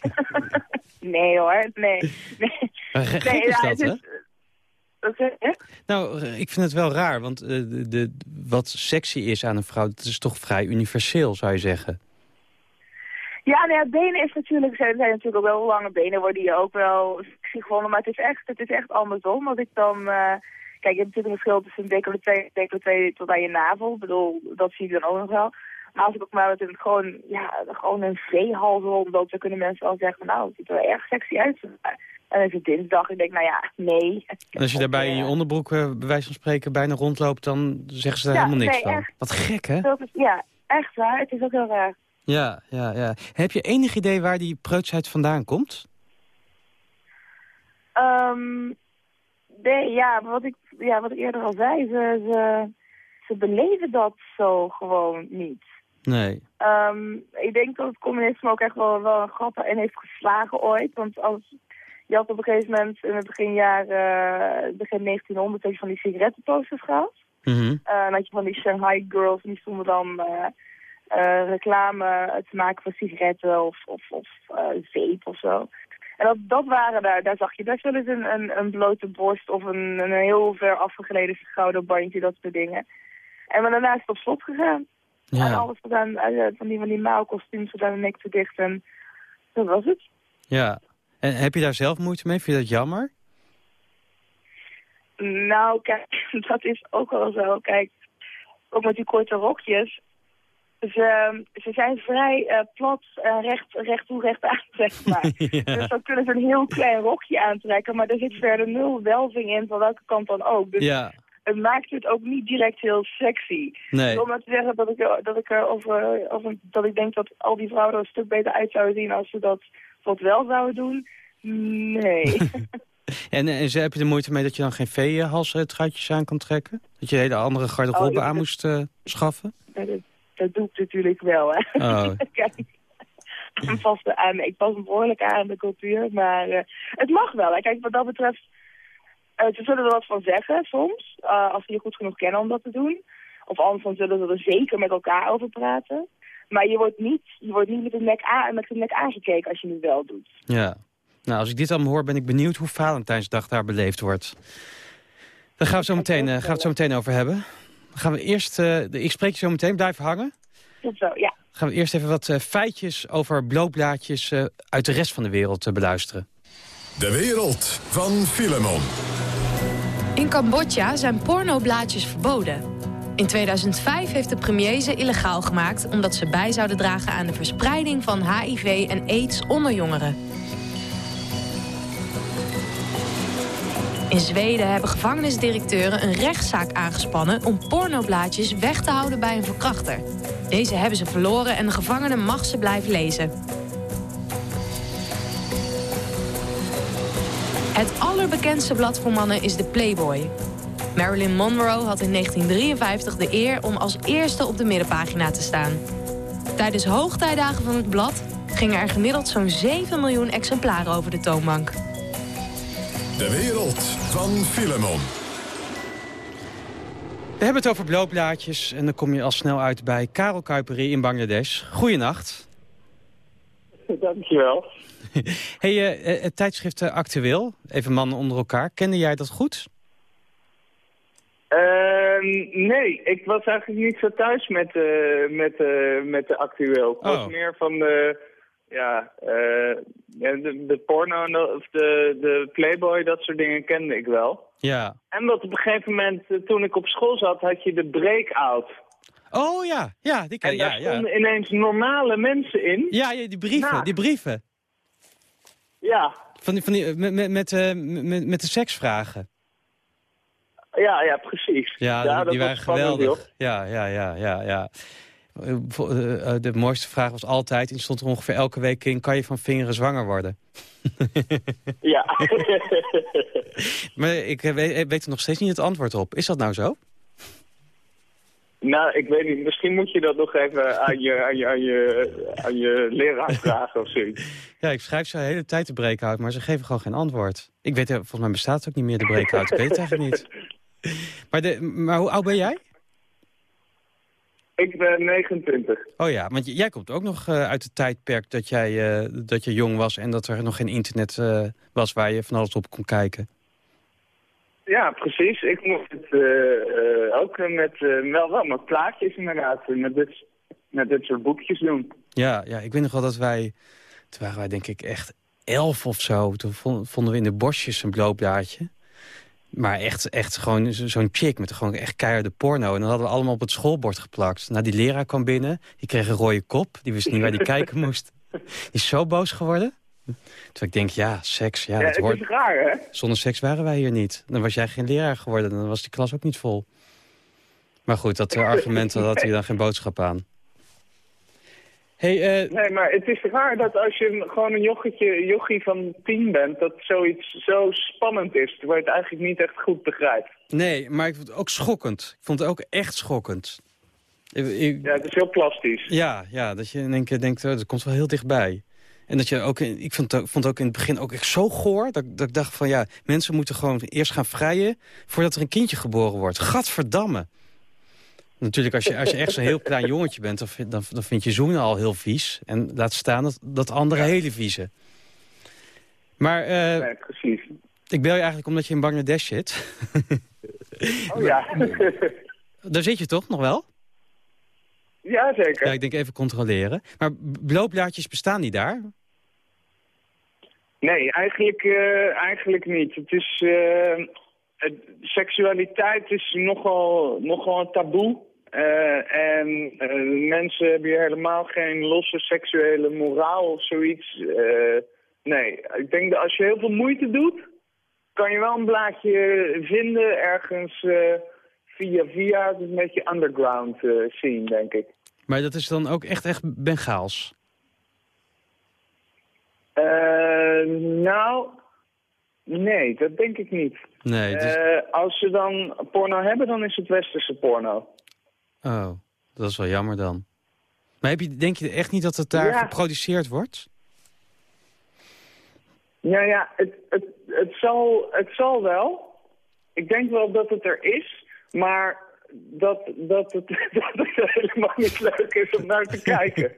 nee hoor, nee. nee. Gek Nee, is dat, hè? je? Nou, ik vind het wel raar, want eh, de, de, wat sexy is aan een vrouw... dat is toch vrij universeel, zou je zeggen. Ja, nou ja, benen is natuurlijk, zijn, zijn natuurlijk ook wel lange benen, worden hier ook wel sexy gevonden. Maar het is echt, het is echt andersom. Want ik dan, eh, kijk, je hebt natuurlijk een verschil tussen decolleté, decolleté tot aan je navel. Ik bedoel, dat zie ik dan ook nog wel. Maar als ik ook maar met een, gewoon, ja, gewoon een veehals rondloop, dan kunnen mensen al zeggen, nou, het ziet er wel erg sexy uit. En dan is het dinsdag, ik denk, nou ja, nee. En als je daarbij in je onderbroek, eh, bij wijze van spreken, bijna rondloopt... dan zeggen ze daar Ja, helemaal niks nee, van. echt. Wat gek, hè? Ja, echt waar. Het is ook heel raar. Ja, ja, ja. Heb je enig idee waar die preutsheid vandaan komt? Ehm, nee, ja, wat ik, ja, wat ik eerder al zei, ze, ze, ze beleven dat zo gewoon niet. Nee. Ehm, ik denk dat het communisme ook echt wel, wel een gat in heeft geslagen ooit. Want als, je had op een gegeven moment in het begin jaren, begin 1900, had je van die sigarettenposters gehad. Mhm. Eh, dan had je van die Shanghai girls, en die stonden dan eh, eh, reclame te maken voor sigaretten of, of, of eh, vape of zo. En dat, dat waren daar, daar zag je best wel eens een, een, een blote borst of een, een heel ver afgegleden schouderbandje, dat soort dingen. En maar daarna is het op slot gegaan. En Ja, alles gedaan, eh, van die, van die mouwkostuums gedaan, de nek te dicht en dat was het. ja. En heb je daar zelf moeite mee? Vind je dat jammer? Nou, kijk, dat is ook wel zo. Kijk, ook met die korte rokjes. Ze, ze zijn vrij eh, plat en recht, recht toe, recht aan, zeg maar. Dus dan kunnen ze een heel klein rokje aantrekken, maar er zit verder nul welving in, van welke kant dan ook. Dus Ja, het maakt het ook niet direct heel sexy. nee. Om maar te zeggen dat ik, er- dat ik er over, over, dat ik denk dat al die vrouwen er een stuk beter uit zouden zien als ze dat wat wel zouden doen. Nee. En, en ze- heb je er moeite mee dat je dan geen veehalstruitjes aan kan trekken? Dat je hele andere garderobe Oh, aan dat- moest eh, schaffen? Dat, dat doe ik natuurlijk wel, hè. Oh. Kijk, ik pas, aan, ik pas me behoorlijk aan de cultuur, maar eh, het mag wel. Hè. Kijk, wat dat betreft, eh, ze zullen er wat van zeggen soms, eh, als ze je goed genoeg kennen om dat te doen. Of anders dan zullen ze er zeker met elkaar over praten. Maar je wordt niet, je wordt niet met, de nek aan, met de nek aangekeken als je het wel doet. Ja. Nou, als ik dit allemaal hoor, ben ik benieuwd hoe Valentijnsdag daar beleefd wordt. Daar gaan we, zo meteen, eh, gaan we het zo meteen over hebben. Dan gaan we eerst, eh, de, ik spreek je zo meteen, blijf hangen. Tot zo, ja. gaan we eerst even wat eh, feitjes over blootblaadjes eh, uit de rest van de wereld eh, beluisteren. De wereld van Filemon. In Cambodja zijn pornoblaadjes verboden. In 2005 heeft de premier ze illegaal gemaakt... omdat ze bij zouden dragen aan de verspreiding van HIV en aids onder jongeren. In Zweden hebben gevangenisdirecteuren een rechtszaak aangespannen... om pornoblaadjes weg te houden bij een verkrachter. Deze hebben ze verloren en de gevangene mag ze blijven lezen. Het allerbekendste blad voor mannen is de Playboy. Marilyn Monroe had in 1953 de eer om als eerste op de middenpagina te staan. Tijdens hoogtijdagen van het blad gingen er gemiddeld zo'n 7 miljoen exemplaren over de toonbank. De wereld van Filemon. We hebben het over blootblaadjes en dan kom je al snel uit bij Karel Kuiperi in Bangladesh. Goeienacht. Dankjewel. Hey, eh, eh, het tijdschrift eh, Actueel, even mannen onder elkaar. Kende jij dat goed? Ehm, nee, ik was eigenlijk niet zo thuis met, met, met de actueel. Ik was Oh. meer van de, ja, de, de porno of de, de Playboy, dat soort dingen kende ik wel. Ja. En dat op een gegeven moment, toen ik op school zat, had je de breakout. Oh ja, ja, die ken En daar ja, ja. stonden ineens normale mensen in. Ja, ja, die brieven, Nou. die brieven. Ja, Van die, van die, met, met, met, eh, met, met de seksvragen. ja, ja, precies. Ja, die, waren geweldig. Ja, ja, ja, ja, ja. Eh, eh, De mooiste vraag was altijd, en stond er ongeveer elke week in... kan je van vingeren zwanger worden? Ja. Maar ik weet, ik weet er nog steeds niet het antwoord op. Is dat nou zo? Nou, ik weet niet. Misschien moet je dat nog even aan je, aan je, aan je, aan je leraar vragen of zoiets. Ja, ik schrijf ze de hele tijd de breakout, maar ze geven gewoon geen antwoord. Ik weet, eh, volgens mij bestaat het ook niet meer, de breakout. Ik weet het eigenlijk niet. Maar, de, maar hoe oud ben jij? Ik ben 29. Oh ja, want jij komt ook nog eh, uit het tijdperk dat, jij, eh, dat je jong was... en dat er nog geen internet was waar je van alles op kon kijken. Ja, precies. Ik moest het eh, eh, ook met, eh, wel, wel met plaatjes inderdaad, met dit, met dit soort boekjes doen. Ja, ja, ik weet nog wel dat wij... Toen waren wij denk ik echt elf of zo. Toen vond- vonden we in de bosjes een blootblaadje. Maar echt, echt gewoon zo- zo'n chick met gewoon echt keiharde porno. En dan hadden we allemaal op het schoolbord geplakt. Nou, die leraar kwam binnen. Die kreeg een rode kop. Die wist niet waar die kijken moest. Die is zo boos geworden. Toen ik denk, ja, seks, ja, Ja, dat het hoort... is raar, hè? Zonder seks waren wij hier niet. Dan was jij geen leraar geworden. Dan was die klas ook niet vol. Maar goed, dat uh, argument daar had hij dan geen boodschap aan. Hey, uh... Nee, maar het is raar dat als je gewoon een jochietje, jochie van tien bent... dat zoiets zo spannend is, terwijl je het eigenlijk niet echt goed begrijpt. Nee, maar ik vond het ook schokkend. Ik vond het ook echt schokkend. Ik, ik... Ja, het is heel plastisch. Ja, ja dat je in één keer denkt, oh, dat komt wel heel dichtbij. En dat je ook, ik vond het, vond ook in het begin ook echt zo goor... Dat, dat ik dacht van ja, mensen moeten gewoon eerst gaan vrijen... voordat er een kindje geboren wordt. Gadverdamme. Natuurlijk, als je, als je echt zo'n heel klein jongetje bent... Dan, dan, dan vind je zoenen al heel vies. En laat staan dat, dat andere ja. hele vieze. Maar uh, nee, precies. ik bel je eigenlijk omdat je in Bangladesh zit. oh ja. Daar zit je toch nog wel? Ja, zeker. Ja, ik denk even controleren. Maar blootblaadjes bestaan die daar? Nee, eigenlijk, uh, eigenlijk niet. Het is, het, seksualiteit is nogal, nogal een taboe. Uh, en mensen hebben hier helemaal geen losse seksuele moraal of zoiets. nee, ik denk dat als je heel veel moeite doet, kan je wel een blaadje vinden ergens via via. Het is een beetje underground scene, denk ik. Maar dat is dan ook echt, echt Bengaals? Uh, nou, Nee, dat denk ik niet. Nee, dus... Eh, als ze dan porno hebben, dan is het westerse porno. Oh, dat is wel jammer dan. Maar heb je, denk je echt niet dat het daar Ja. geproduceerd wordt? Ja, ja, het, het, het, zal, het zal wel. Ik denk wel dat het er is, maar dat, dat, het, dat het helemaal niet leuk is om naar te kijken.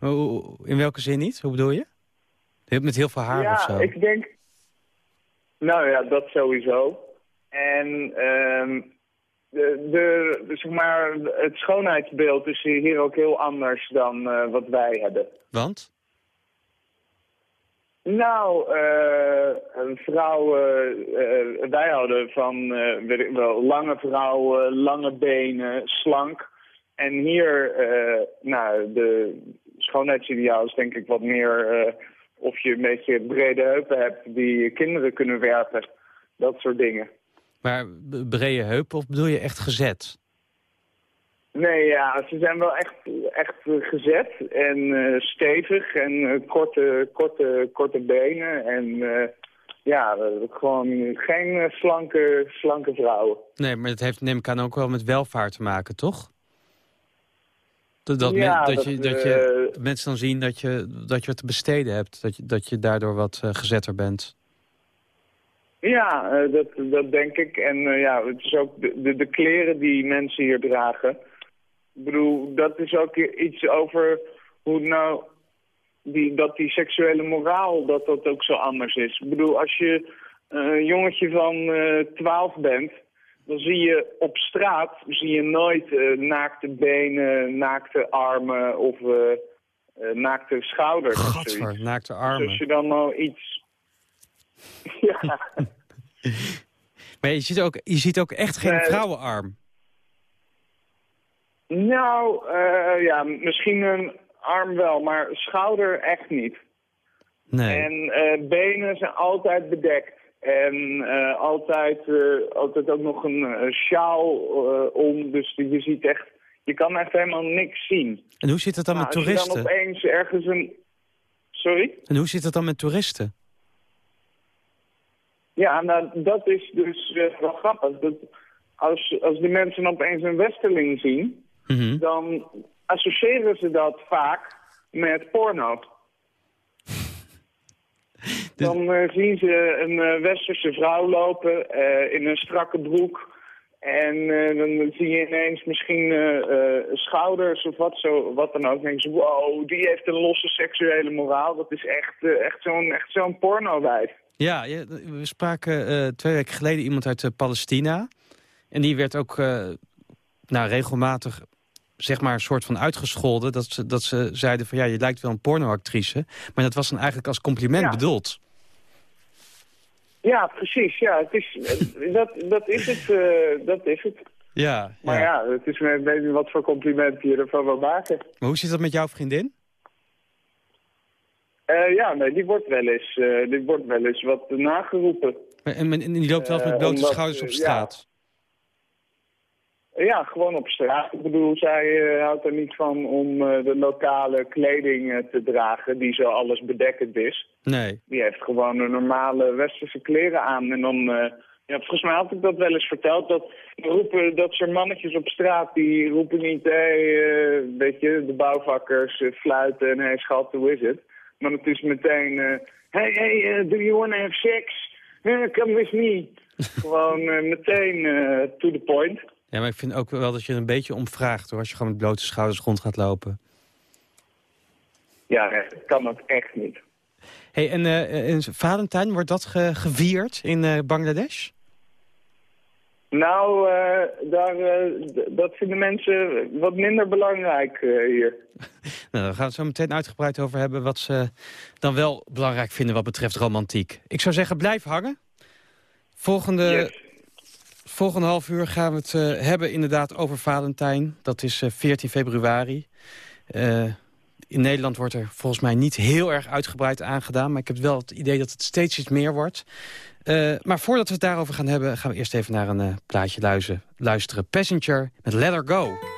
In welke zin niet? Hoe bedoel je? Met heel veel haar of zo? ja, ik denk... Nou ja, dat sowieso. En ehm de, de, zeg maar, het schoonheidsbeeld is hier ook heel anders dan eh, wat wij hebben. Want? Nou, eh, een vrouw, eh, eh, wij houden van eh, weet ik wel, lange vrouwen, lange benen, slank. En hier, eh, nou, de schoonheidsideaal is denk ik wat meer eh, of je een beetje brede heupen hebt die kinderen kunnen werpen. Dat soort dingen. Maar brede heupen of bedoel je echt gezet? Nee, ja, ze zijn wel echt, echt gezet en eh, stevig en eh, korte, korte, korte benen. En eh, ja, gewoon geen slanke, slanke vrouwen. Nee, maar dat heeft neem ik aan ook wel met welvaart te maken, toch? Dat, dat, Ja, men- dat, dat, je, dat, je, eh, mensen dan zien dat je, dat je wat te besteden hebt. Dat je, dat je daardoor wat eh, gezetter bent. Ja, eh, dat, dat denk ik. En ja, het is ook de, de, de kleren die mensen hier dragen. Ik bedoel, dat is ook iets over hoe nou die, dat die seksuele moraal, dat dat ook zo anders is. Ik bedoel, als je een jongetje van eh 12 bent, dan zie je op straat zie je nooit eh, naakte benen, naakte armen of eh, naakte schouders. Gadver, naakte Dus armen. als je dan nou iets... ja. Maar je ziet ook, je ziet ook echt geen vrouwenarm. Nou, ja, misschien een arm wel, maar schouder echt niet. Nee. En benen zijn altijd bedekt. En eh, altijd, eh, altijd ook nog een eh, sjaal eh, om. Dus je ziet echt, je kan echt helemaal niks zien. En hoe zit het dan Nou, met als je dan toeristen? opeens ergens een... Sorry? En hoe zit het dan met toeristen? Ja, nou, dat is dus wel grappig. Dat als, als die mensen opeens een westerling zien, Mhm. dan associëren ze dat vaak met porno. Dan eh, zien ze een eh, westerse vrouw lopen eh, in een strakke broek. En dan zie je ineens misschien schouders of wat, zo, wat dan ook. Dan denken ze, wow, die heeft een losse seksuele moraal. Dat is echt, echt zo'n echt zo'n porno-wijf. Ja, ja, we spraken twee weken geleden iemand uit Palestina. En die werd ook nou, regelmatig zeg maar een soort van uitgescholden. Dat ze, dat ze zeiden van ja, je lijkt wel een pornoactrice. Maar dat was dan eigenlijk als compliment Ja. bedoeld. Ja, precies. Ja, het is, eh, dat, dat is het. eh, dat is het. Ja, Maar ja, het is een beetje wat voor compliment je ervan wil maken. Maar hoe zit dat met jouw vriendin? Eh, ja, nee, die wordt wel eens, die wordt wel eens wat nageroepen. En, en die loopt wel eens met blote schouders op straat. Ja, gewoon op straat. Ik bedoel, zij eh, houdt er niet van om eh, de lokale kleding eh, te dragen die zo alles bedekkend is. Nee. Die heeft gewoon een normale westerse kleren aan. En dan, ja, volgens mij had ik dat wel eens verteld, dat, roepen, dat soort mannetjes op straat, die roepen niet, hé, hey, weet je, de bouwvakkers fluiten en hé, hey, schat, hoe is het? Maar het is meteen, hey, hey, do you want to have sex? Come with me. gewoon meteen to the point. Ja, maar ik vind ook wel dat je er een beetje om vraagt... hoor, als je gewoon met blote schouders rond gaat lopen. Ja, dat kan ook echt niet. hey, en eh, in Valentijn, wordt dat ge- gevierd in eh, Bangladesh? Nou, eh, daar, dat vinden mensen wat minder belangrijk hier. Nou, daar gaan we het zo meteen uitgebreid over hebben... wat ze dan wel belangrijk vinden wat betreft romantiek. Ik zou zeggen, blijf hangen. Volgende, volgende half uur gaan we het eh, hebben inderdaad over Valentijn. Dat is eh, 14 februari. Eh, in Nederland wordt er volgens mij niet heel erg uitgebreid aangedaan... maar ik heb wel het idee dat het steeds iets meer wordt. Eh, maar voordat we het daarover gaan hebben... gaan we eerst even naar een eh, plaatje luisteren. Passenger met Let Her Go.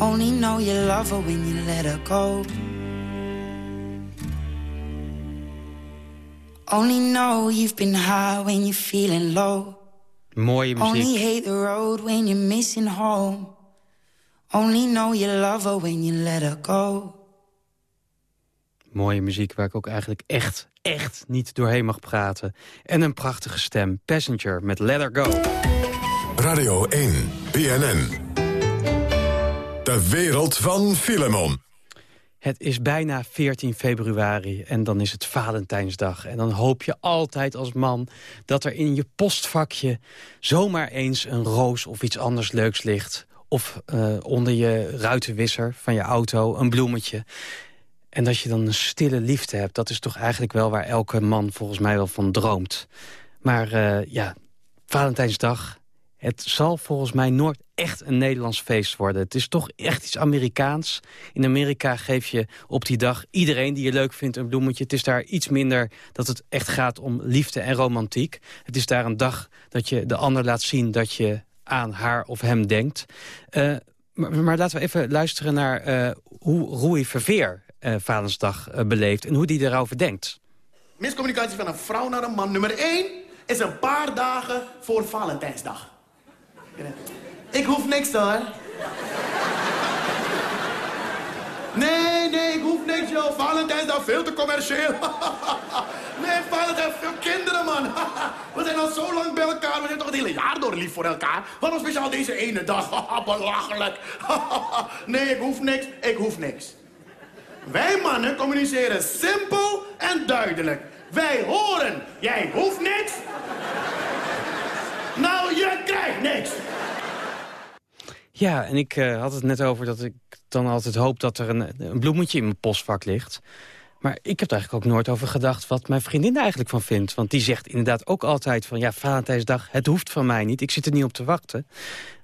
Only know you love her when you let her go. Only know you've been high when you're feeling low. Mooie Only muziek. hate the road when you're missing home. Only know you love her when you let her go. Mooie muziek waar ik ook eigenlijk echt, echt niet doorheen mag praten. En een prachtige stem. Passenger met Let Her Go. Radio 1, BNN. De wereld van Filemon. Het is bijna 14 februari en dan is het Valentijnsdag. En dan hoop je altijd als man dat er in je postvakje... zomaar eens een roos of iets anders leuks ligt. Of eh, onder je ruitenwisser van je auto een bloemetje. En dat je dan een stille liefde hebt. Dat is toch eigenlijk wel waar elke man volgens mij wel van droomt. Maar eh, ja, Valentijnsdag... Het zal volgens mij nooit echt een Nederlands feest worden. Het is toch echt iets Amerikaans. In Amerika geef je op die dag iedereen die je leuk vindt een bloemetje. Het is daar iets minder dat het echt gaat om liefde en romantiek. Het is daar een dag dat je de ander laat zien dat je aan haar of hem denkt. Uh, maar, laten we even luisteren naar uh, hoe Rui Verveer uh, beleeft... en hoe die erover denkt. Miscommunicatie van een vrouw naar een man. Nummer 1 is een paar dagen voor Valentijnsdag. Ik hoef niks hoor. Nee, nee, ik hoef niks joh. Valentijnsdag veel te commercieel. nee, Valentijn, veel kinderen, man. We zijn al zo lang bij elkaar. We zijn toch het hele jaar door lief voor elkaar. Waarom speciaal deze ene dag? Belachelijk. nee, ik hoef niks. Ik hoef niks. Wij mannen communiceren simpel en duidelijk. Wij horen. Jij hoeft niks. Je krijgt niks. Ja, en ik eh, had het net over dat ik dan altijd hoop dat er een, een bloemetje in mijn postvak ligt. Maar ik heb er eigenlijk ook nooit over gedacht wat mijn vriendin er eigenlijk van vindt. Want die zegt inderdaad ook altijd van ja, Valentijnsdag, het hoeft van mij niet. Ik zit er niet op te wachten.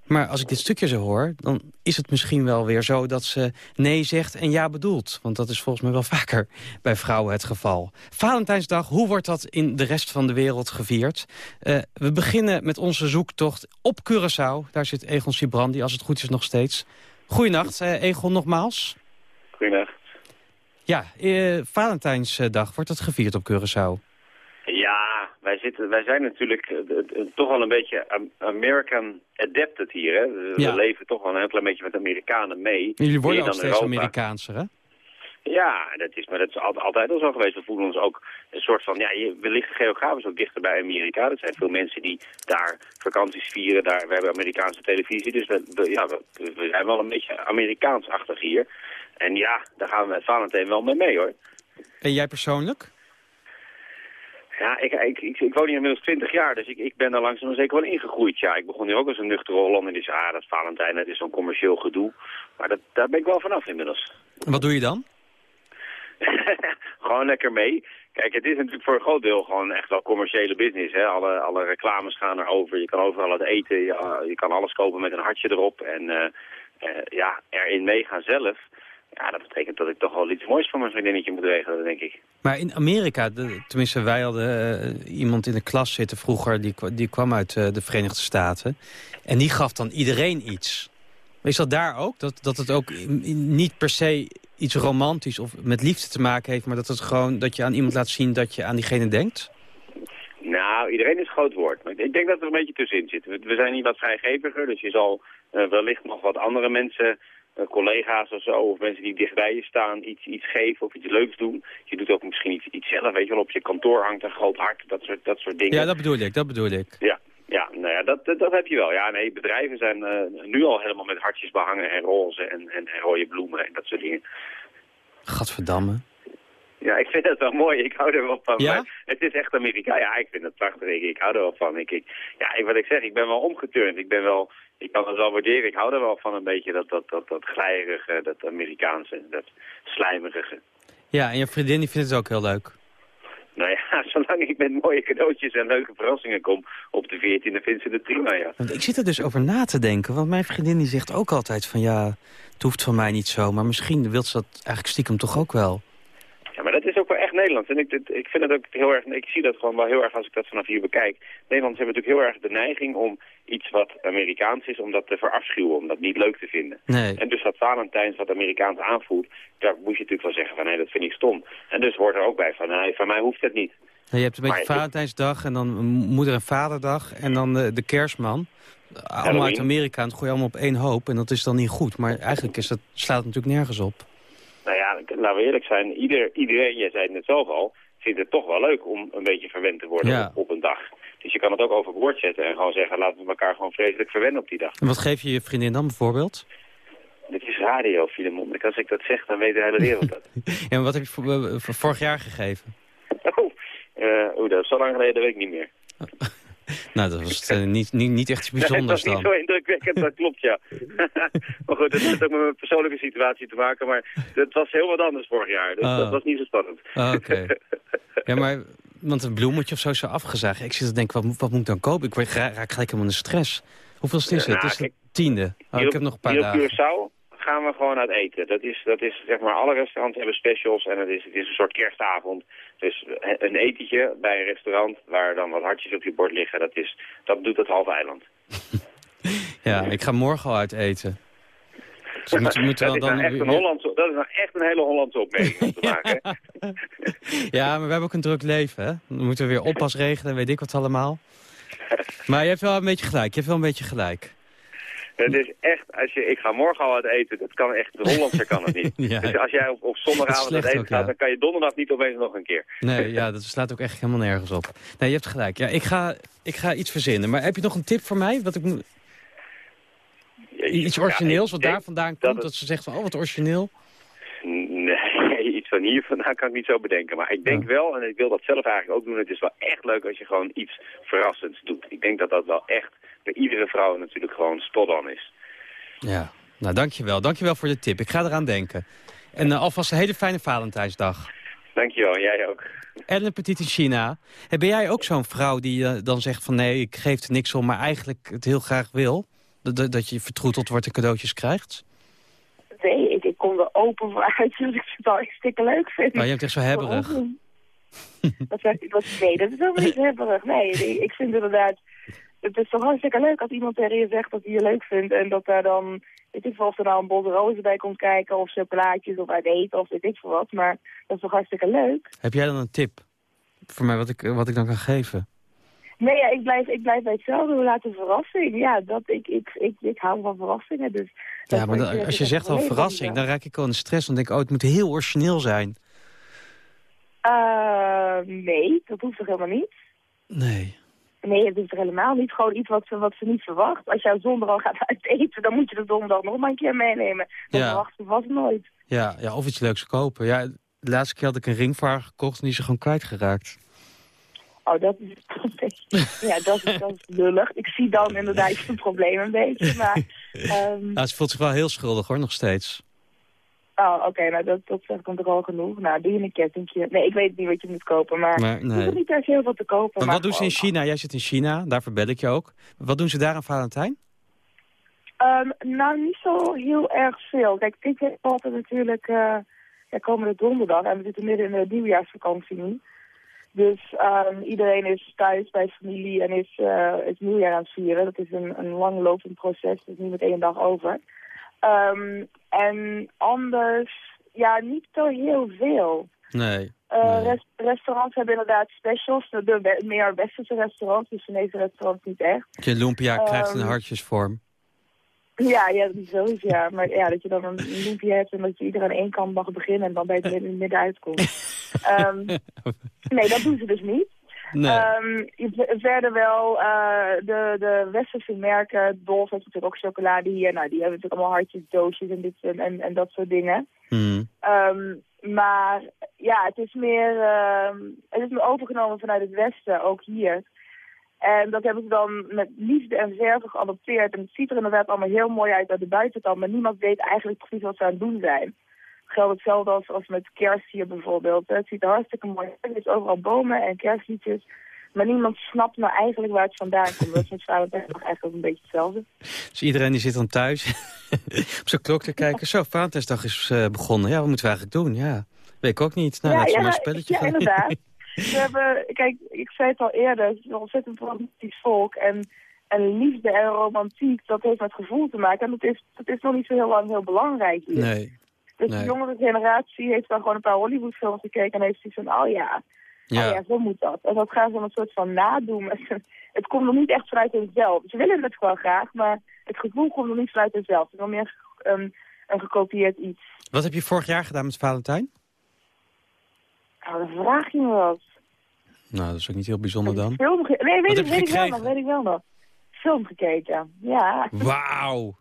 Maar als ik dit stukje zo hoor, dan is het misschien wel weer zo dat ze nee zegt en ja bedoelt. Want dat is volgens mij wel vaker bij vrouwen het geval. Valentijnsdag, hoe wordt dat in de rest van de wereld gevierd? Uh, we beginnen met onze zoektocht op Curaçao. Daar zit Egon Sibrandi, als het goed is nog steeds. Goedenacht, uh, Egon, nogmaals. Goedenacht. Ja, uh, Valentijnsdag, wordt dat gevierd op Curaçao? Ja, wij, zitten, wij zijn natuurlijk uh, toch wel een beetje American adapted hier. Hè? We Ja. leven toch wel een heel klein beetje met Amerikanen mee. Jullie worden ook dan steeds Europa. Amerikaanser, hè? Ja, dat is, maar dat is al- altijd al zo geweest. We voelen ons ook een soort van, ja, je, we liggen geografisch ook dichter bij Amerika. Er zijn veel mensen die daar vakanties vieren. Daar, we hebben Amerikaanse televisie, dus we, we- ja, we, we zijn wel een beetje Amerikaansachtig hier. En ja, daar gaan we met Valentijn wel mee mee, hoor. En jij persoonlijk? Ja, ik, ik, ik, ik woon hier inmiddels 20 jaar, dus ik, ik ben daar langzaam maar zeker wel ingegroeid. Ja, ik begon hier ook als een nuchtere Hollander. Die zei, ah, dat Valentijn, dat is zo'n commercieel gedoe. Maar dat, daar ben ik wel vanaf inmiddels. En wat doe je dan? gewoon lekker mee. Kijk, het is natuurlijk voor een groot deel gewoon echt wel commerciële business. Hè? Alle, alle reclames gaan erover. Je kan overal het eten. Je, je kan alles kopen met een hartje erop. En eh, eh, ja, erin meegaan zelf. Ja, dat betekent dat ik toch wel iets moois voor mijn vriendinnetje moet regelen, denk ik. Maar in Amerika, de- tenminste wij hadden eh, iemand in de klas zitten vroeger... die, die kwam uit eh, de Verenigde Staten. En die gaf dan iedereen iets. Is dat daar ook? Dat, dat het ook niet per se iets romantisch of met liefde te maken heeft... maar dat, het gewoon, dat je aan iemand laat zien dat je aan diegene denkt? Nou, iedereen is groot woord. Maar ik denk dat er een beetje tussenin zit. We, zijn hier wat vrijgeviger, dus je zal eh, wellicht nog wat andere mensen, collega's of zo, of mensen die dichtbij je staan, iets, iets geven of iets leuks doen. Je doet ook misschien iets, iets zelf, weet je wel, op je kantoor hangt een groot hart, dat soort, dat soort dingen. Ja, dat bedoel ik, dat bedoel ik. Ja, ja, nou ja, dat, dat, dat heb je wel. Ja, nee, bedrijven zijn eh, nu al helemaal met hartjes behangen en roze en, en, en rode bloemen en dat soort dingen. Gadverdamme. Ja, ik vind het wel mooi. Ik hou er wel van. Ja? Maar het is echt Amerika. Ja, ik vind het prachtig. Ik, ik hou er wel van. Ik, ik, ja, ik, wat ik zeg, ik ben wel omgeturnd. Ik ben wel, ik kan het wel waarderen. Ik hou er wel van een beetje dat, dat, dat, dat glijerige, dat Amerikaanse, dat slijmerige. Ja, en je vriendin die vindt het ook heel leuk. Nou ja, zolang ik met mooie cadeautjes en leuke verrassingen kom op de 14e, vindt ze het prima, ja. Want ik zit er dus over na te denken. Want mijn vriendin die zegt ook altijd van ja, het hoeft van mij niet zo. Maar misschien wil ze dat eigenlijk stiekem toch ook wel. Ja, maar dat is ook wel echt Nederlands. En ik, ik vind het ook heel erg, ik zie dat gewoon wel heel erg als ik dat vanaf hier bekijk. Nederlanders hebben natuurlijk heel erg de neiging om iets wat Amerikaans is, om dat te verafschuwen, om dat niet leuk te vinden. Nee. En dus dat Valentijns wat Amerikaans aanvoelt, daar moet je natuurlijk wel zeggen van nee, dat vind ik stom. En dus hoort er ook bij van nee, van mij hoeft het niet. Ja, je hebt een beetje Maar- Valentijnsdag en dan moeder- en vaderdag en dan de, de kerstman. Allemaal uit. Amerika en het gooi je allemaal op één hoop. En dat is dan niet goed. Maar eigenlijk is dat, slaat het natuurlijk nergens op. Laten we eerlijk zijn, Ieder, iedereen, jij zei het net zelf al, vindt het toch wel leuk om een beetje verwend te worden Ja. op, op een dag. Dus je kan het ook overboord zetten en gewoon zeggen, laten we elkaar gewoon vreselijk verwennen op die dag. En wat geef je je vriendin dan bijvoorbeeld? Dit is radio, Filemon. Als ik dat zeg, dan weet de hele wereld dat. Ja, maar wat heb je voor, eh, voor vorig jaar gegeven? Oh, oeh, dat is zo lang geleden, dat weet ik niet meer. Nou, dat was eh, niet, niet, niet echt iets Nee, het bijzonders was niet dan. zo indrukwekkend, dat klopt, ja. maar goed, dat heeft ook met mijn persoonlijke situatie te maken. Maar het was heel wat anders vorig jaar, dus Ah. dat was niet zo spannend. Ah, Oké. Ja, maar, want een bloemetje of zo is zo afgezaagd. Ik zit te denken, wat, moet- wat moet ik dan kopen? Ik raak raak gelijk helemaal in de stress. Hoeveel is Ja, het? nou, Het is de kijk, tiende. Oh, ik heb nog een paar dagen. Curaçao gaan we gewoon uit eten. Dat is, dat is, zeg maar, alle restaurants hebben specials en het is, het is een soort kerstavond. Dus een etentje bij een restaurant waar dan wat hartjes op je bord liggen, dat, is, dat doet het halve eiland. Ja, ik ga morgen al uit eten. Dus dat, is nou dan... echt een Hollandse, dat is nou echt een hele Hollandse opmerking om te maken. Ja, maar we hebben ook een druk leven, hè? Dan moeten we weer oppas regelen en weet ik wat allemaal. Maar je hebt wel een beetje gelijk. Je hebt wel een beetje gelijk. Het is echt, als je, ik ga morgen al uit eten, dat kan echt, Hollandse kan het niet. Ja. Dus als jij op, op zondagavond uit eten ook, gaat, ja. dan kan je donderdag niet opeens nog een keer. Nee, ja, dat slaat ook echt helemaal nergens op. Nee, je hebt gelijk. Ja, ik, ga, ik ga iets verzinnen. Maar heb je nog een tip voor mij? Wat ik moet... Iets origineels, wat daar vandaan dat komt? het- Dat ze zegt van, oh, wat origineel. Van hier vandaan kan ik niet zo bedenken. Maar ik denk wel, en ik wil dat zelf eigenlijk ook doen, het is wel echt leuk als je gewoon iets verrassends doet. Ik denk dat dat wel echt bij iedere vrouw natuurlijk gewoon spot on is. Ja, nou dankjewel. Dankjewel voor de tip. Ik ga eraan denken. En eh, alvast een hele fijne Valentijnsdag. Dankjewel, jij ook. Ellen Petit in China. Hey, Ben jij ook zo'n vrouw die eh, dan zegt van nee, ik geef er niks om, maar eigenlijk het heel graag wil? Dat, dat, je vertroeteld wordt en cadeautjes krijgt? Nee, ik kom er open voor uit, dus ik het al hartstikke leuk vind. Nou, je bent echt zo hebberig. Wat zeg ik? Wat, nee, dat is helemaal niet hebberig. Nee, ik, vind inderdaad... Het is toch hartstikke leuk als iemand tegen je zegt dat hij je leuk vindt... en dat daar dan, weet ik veel, of er nou een bos rozen bij komt kijken... of chocolaatjes of uit eten of weet ik veel wat. Maar dat is toch hartstikke leuk? Heb jij dan een tip voor mij wat ik, wat ik dan kan geven? Nee, ja, ik, blijf, ik blijf bij hetzelfde. We laten verrassing. Ja, dat, ik, ik, ik, ik hou van verrassingen. Dus Ja, maar als je zegt al verrassing, dan raak ik al in stress. Dan denk ik, oh, het moet heel origineel zijn. Eh, nee, dat hoeft toch helemaal niet? Nee. Nee, het is er helemaal niet. Gewoon iets wat ze, wat ze niet verwacht. Als jij zonder al gaat uit eten, dan moet je de donderdag nog maar een keer meenemen. Dat Ja. verwacht ze vast nooit. Ja, ja, of iets leuks kopen. Ja, de laatste keer had ik een ring voor haar gekocht en die is er gewoon kwijtgeraakt. Oh, dat is een beetje... Ja, dat is, dat is lullig. Ik zie dan inderdaad het probleem een beetje, maar... ehm, Nou, ze voelt zich wel heel schuldig hoor, nog steeds. oh, oké, nou dat, dat zegt dan toch al genoeg. Nou, doe je een kettingje. Nee, ik weet niet wat je moet kopen, maar... Maar, Je nee. hoeft niet echt heel veel te kopen. Maar maar wat doen ze in China? Jij zit in China, daarvoor bel ik je ook. Wat doen ze daar aan Valentijn? Ehm, nou, niet zo heel erg veel. Kijk, ik heb altijd natuurlijk eh ja, komende donderdag en we zitten midden in de nieuwjaarsvakantie nu. Dus ehm, iedereen is thuis bij familie en is eh, het nieuwjaar aan het vieren. Dat is een, een langlopend proces, dus niet met één dag over. Ehm, en anders, ja, niet zo heel veel. Nee. Rest- restaurants hebben inderdaad specials, de, meer westerse restaurants, dus Chinese restaurants niet echt. Je lumpia krijgt een Ehm, hartjesvorm. Ja, ja, sowieso, ja. Maar ja, dat je dan een loopje hebt en dat je iedereen één kant mag beginnen en dan bij het midden uitkomt. Ehm, nee, dat doen ze dus niet. Nee. Ehm, verder wel eh, de, de westerse merken, Dolf heeft natuurlijk ook chocolade hier. Nou, die hebben natuurlijk allemaal hartjes, doosjes en, dit, en, en, en dat soort dingen. Hmm. Ehm, maar ja, het is meer, het is meer overgenomen vanuit het Westen, ook hier. En dat hebben ze dan met liefde en verve geadopteerd. En het ziet er inderdaad allemaal heel mooi uit uit de buitenkant, maar niemand weet eigenlijk precies wat ze aan het doen zijn. Geldt hetzelfde als, als met kerst hier bijvoorbeeld. Het ziet er hartstikke mooi uit. Er is overal bomen en kerstliedjes. Maar niemand snapt nou eigenlijk waar het vandaan komt. Dat is met Valentijnsdag eigenlijk een beetje hetzelfde. Dus iedereen die zit dan thuis op zijn klok te kijken. Zo, Valentijnsdag is eh, begonnen. Ja, wat moeten we eigenlijk doen? Ja, weet ik ook niet. Nou, laten we maar een spelletje ja, gaan. inderdaad. We hebben, kijk, ik zei het al eerder, het is een ontzettend romantisch volk. En, en liefde en romantiek, dat heeft met gevoel te maken. En dat is, dat is nog niet zo heel lang heel belangrijk hier. Nee. Dus nee. de jongere generatie heeft dan gewoon een paar Hollywoodfilms gekeken en heeft zoiets van, oh ja, Ja. oh ja, zo moet dat. En dat gaan ze dan een soort van nadoen. Het komt nog niet echt vanuit hunzelf. Ze willen het wel graag, maar het gevoel komt nog niet vanuit hunzelf. Het is nog meer een, een gekopieerd iets. Wat heb je vorig jaar gedaan met Valentijn? Nou, dan vraag je me wat. Nou, dat is ook niet heel bijzonder dan. Film nee, weet, ik, je weet ik wel nog, weet ik wel nog. Film gekeken, ja. Wauw.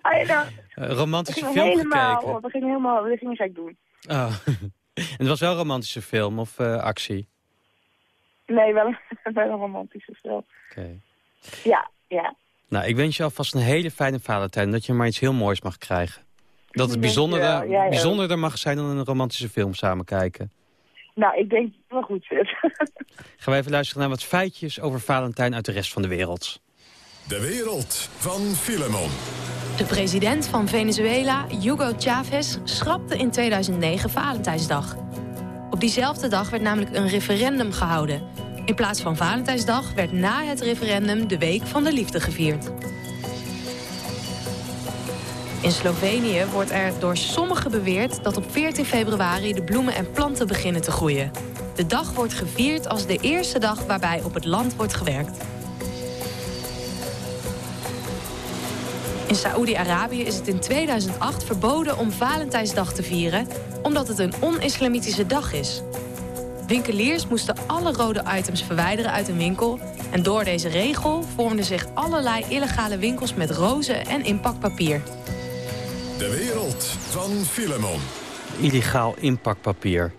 Ah, nou, we romantische film helemaal, gekeken. we gingen helemaal, we gingen gek doen. Oh. en het was wel een romantische film of eh, actie? Nee, wel, een- wel een romantische film. Oké. Ja, ja. Nou, ik wens je alvast een hele fijne Valentijn. Dat je maar iets heel moois mag krijgen. Dat het bijzonderder, bijzonderder mag zijn dan een romantische film samen kijken. Nou, ik denk dat het wel goed zit. Gaan we even luisteren naar wat feitjes over Valentijn uit de rest van de wereld. De wereld van Filemon. De president van Venezuela, Hugo Chavez, schrapte in 2009 Valentijnsdag. Op diezelfde dag werd namelijk een referendum gehouden. In plaats van Valentijnsdag werd na het referendum de Week van de Liefde gevierd. In Slovenië wordt er door sommigen beweerd dat op 14 februari de bloemen en planten beginnen te groeien. De dag wordt gevierd als de eerste dag waarbij op het land wordt gewerkt. In Saoedi-Arabië is het in 2008 verboden om Valentijnsdag te vieren... omdat het een on-islamitische dag is. Winkeliers moesten alle rode items verwijderen uit een winkel... en door deze regel vormden zich allerlei illegale winkels met rozen en inpakpapier. De wereld van Filemon. Illegaal inpakpapier.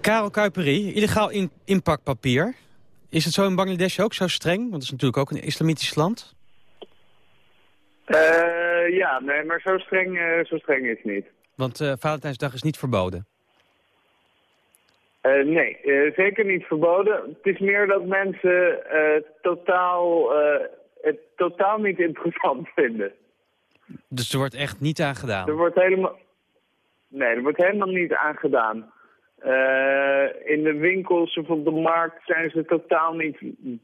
Karel Kuiperi, illegaal in inpakpapier. Is het zo in Bangladesh ook zo streng? Want het is natuurlijk ook een islamitisch land. Eh, ja, nee, maar zo streng, eh, zo streng is het niet. Want eh, Valentijnsdag is niet verboden. Nee, zeker niet verboden. Het is meer dat mensen totaal, het totaal niet interessant vinden. Dus er wordt echt niet aan gedaan. Er wordt helemaal... Nee, er wordt helemaal niet aan gedaan. Eh, in de winkels of op de markt zijn ze totaal niet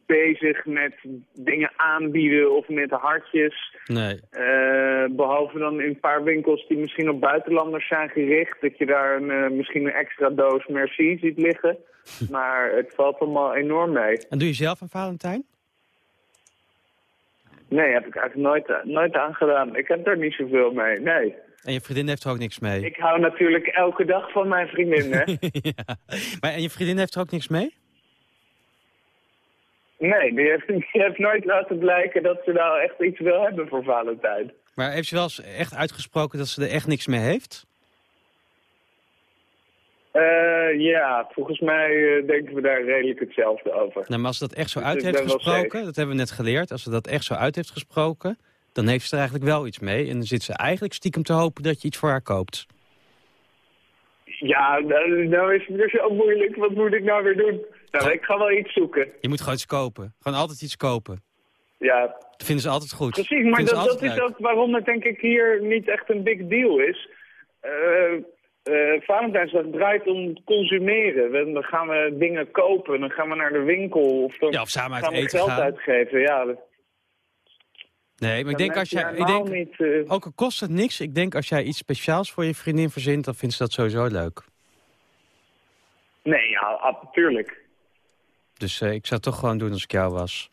bezig met dingen aanbieden of met hartjes. Nee. Eh, behalve dan in een paar winkels die misschien op buitenlanders zijn gericht. Dat je daar een, eh, misschien een extra doos merci ziet liggen. Maar het valt allemaal enorm mee. En doe je zelf een Valentijn? Nee, heb ik eigenlijk nooit, nooit aangedaan. Ik heb er niet zoveel mee, nee. En je vriendin heeft er ook niks mee? Ik hou natuurlijk elke dag van mijn vriendin, hè. ja. Maar en je vriendin heeft er ook niks mee? Nee, die heeft, die heeft nooit laten blijken dat ze nou echt iets wil hebben voor Valentijn. Maar heeft ze wel eens echt uitgesproken dat ze er echt niks mee heeft? Eh, ja, volgens mij eh, denken we daar redelijk hetzelfde over. Nou, maar als ze dat echt zo Dus uit heeft gesproken, dat hebben we net geleerd. Als ze dat echt zo uit heeft gesproken, dan heeft ze er eigenlijk wel iets mee. En dan zit ze eigenlijk stiekem te hopen dat je iets voor haar koopt. Ja, nou, nou is het weer zo moeilijk. Wat moet ik nou weer doen? Nou, ik ga wel iets zoeken. Je moet gewoon iets kopen. Gewoon altijd iets kopen. Ja, Dat vinden ze altijd goed. precies. Maar dat, is ook waarom het denk ik hier niet echt een big deal is. Eh eh, Valentijnsdag draait om consumeren. We- Dan gaan we dingen kopen, dan gaan we naar de winkel. Of, dan Ja, of samen uit gaan we eten geld gaan. uitgeven. Ja, Nee, maar ik denk als je jij... Ik denk, niet, eh, ook al kost het niks, ik denk als jij iets speciaals voor je vriendin verzint, dan vindt ze dat sowieso leuk. Nee, ja, natuurlijk. Dus eh, ik zou het toch gewoon doen als ik jou was.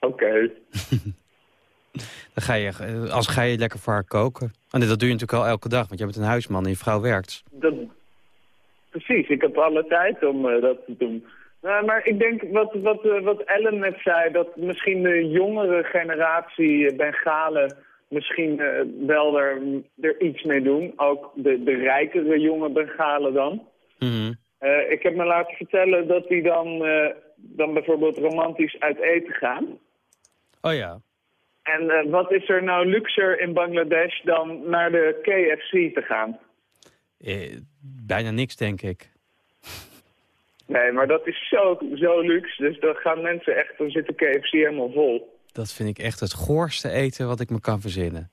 Oké. Dan ga je, eh, als ga je lekker voor haar koken. En dat doe je natuurlijk al elke dag, want jij bent een huisman en je vrouw werkt. Dat, precies, ik heb alle tijd om dat te doen. Nou, maar ik denk wat, wat, eh, wat Ellen net zei, dat misschien de jongere generatie eh, Bengalen misschien wel er, er iets mee doen. Ook de, de rijkere jonge Bengalen dan. Mhm. Ik heb me laten vertellen dat die dan, dan bijvoorbeeld romantisch uit eten gaan. Oh ja. En wat is er nou luxer in Bangladesh dan naar de KFC te gaan? Eh, bijna niks, denk ik. Nee, maar dat is zo, zo luxe. Dus dan gaan mensen echt, dan zit de KFC helemaal vol. Dat vind ik echt het goorste eten wat ik me kan verzinnen.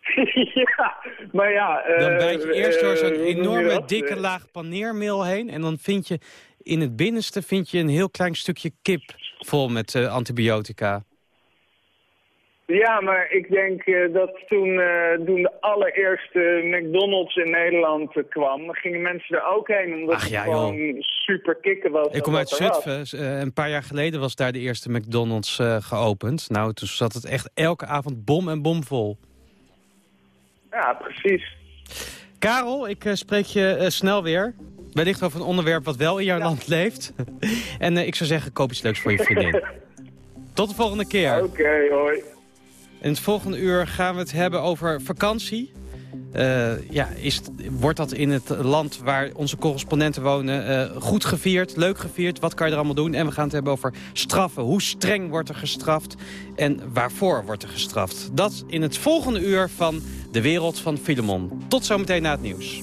ja, maar ja... eh, Dan bijt je eerst door zo'n eh, enorme dikke Eh, laag paneermeel heen... en dan vind je in het binnenste vind je een heel klein stukje kip vol met eh, antibiotica. Ja, maar ik denk eh, dat toen, eh, toen de allereerste McDonald's in Nederland eh, kwam... gingen mensen er ook heen, omdat Ach, het ja, gewoon super kicken was. Ik kom uit. Zutphen. een paar jaar geleden was daar de eerste McDonald's geopend. Nou, toen zat het echt elke avond bom en bom vol. Ja, precies. Karel, ik spreek je snel weer. Wellicht over een onderwerp wat wel in jouw land leeft. en ik zou zeggen, koop iets leuks voor je vriendin. Tot de volgende keer. Oké, hoi. In het volgende uur gaan we het hebben over vakantie. Eh, ja, is, wordt dat in het land waar onze correspondenten wonen eh, goed gevierd, leuk gevierd? Wat kan je er allemaal doen? En we gaan het hebben over straffen. Hoe streng wordt er gestraft en waarvoor wordt er gestraft? Dat in het volgende uur van De Wereld van Filemon. Tot zometeen na het nieuws.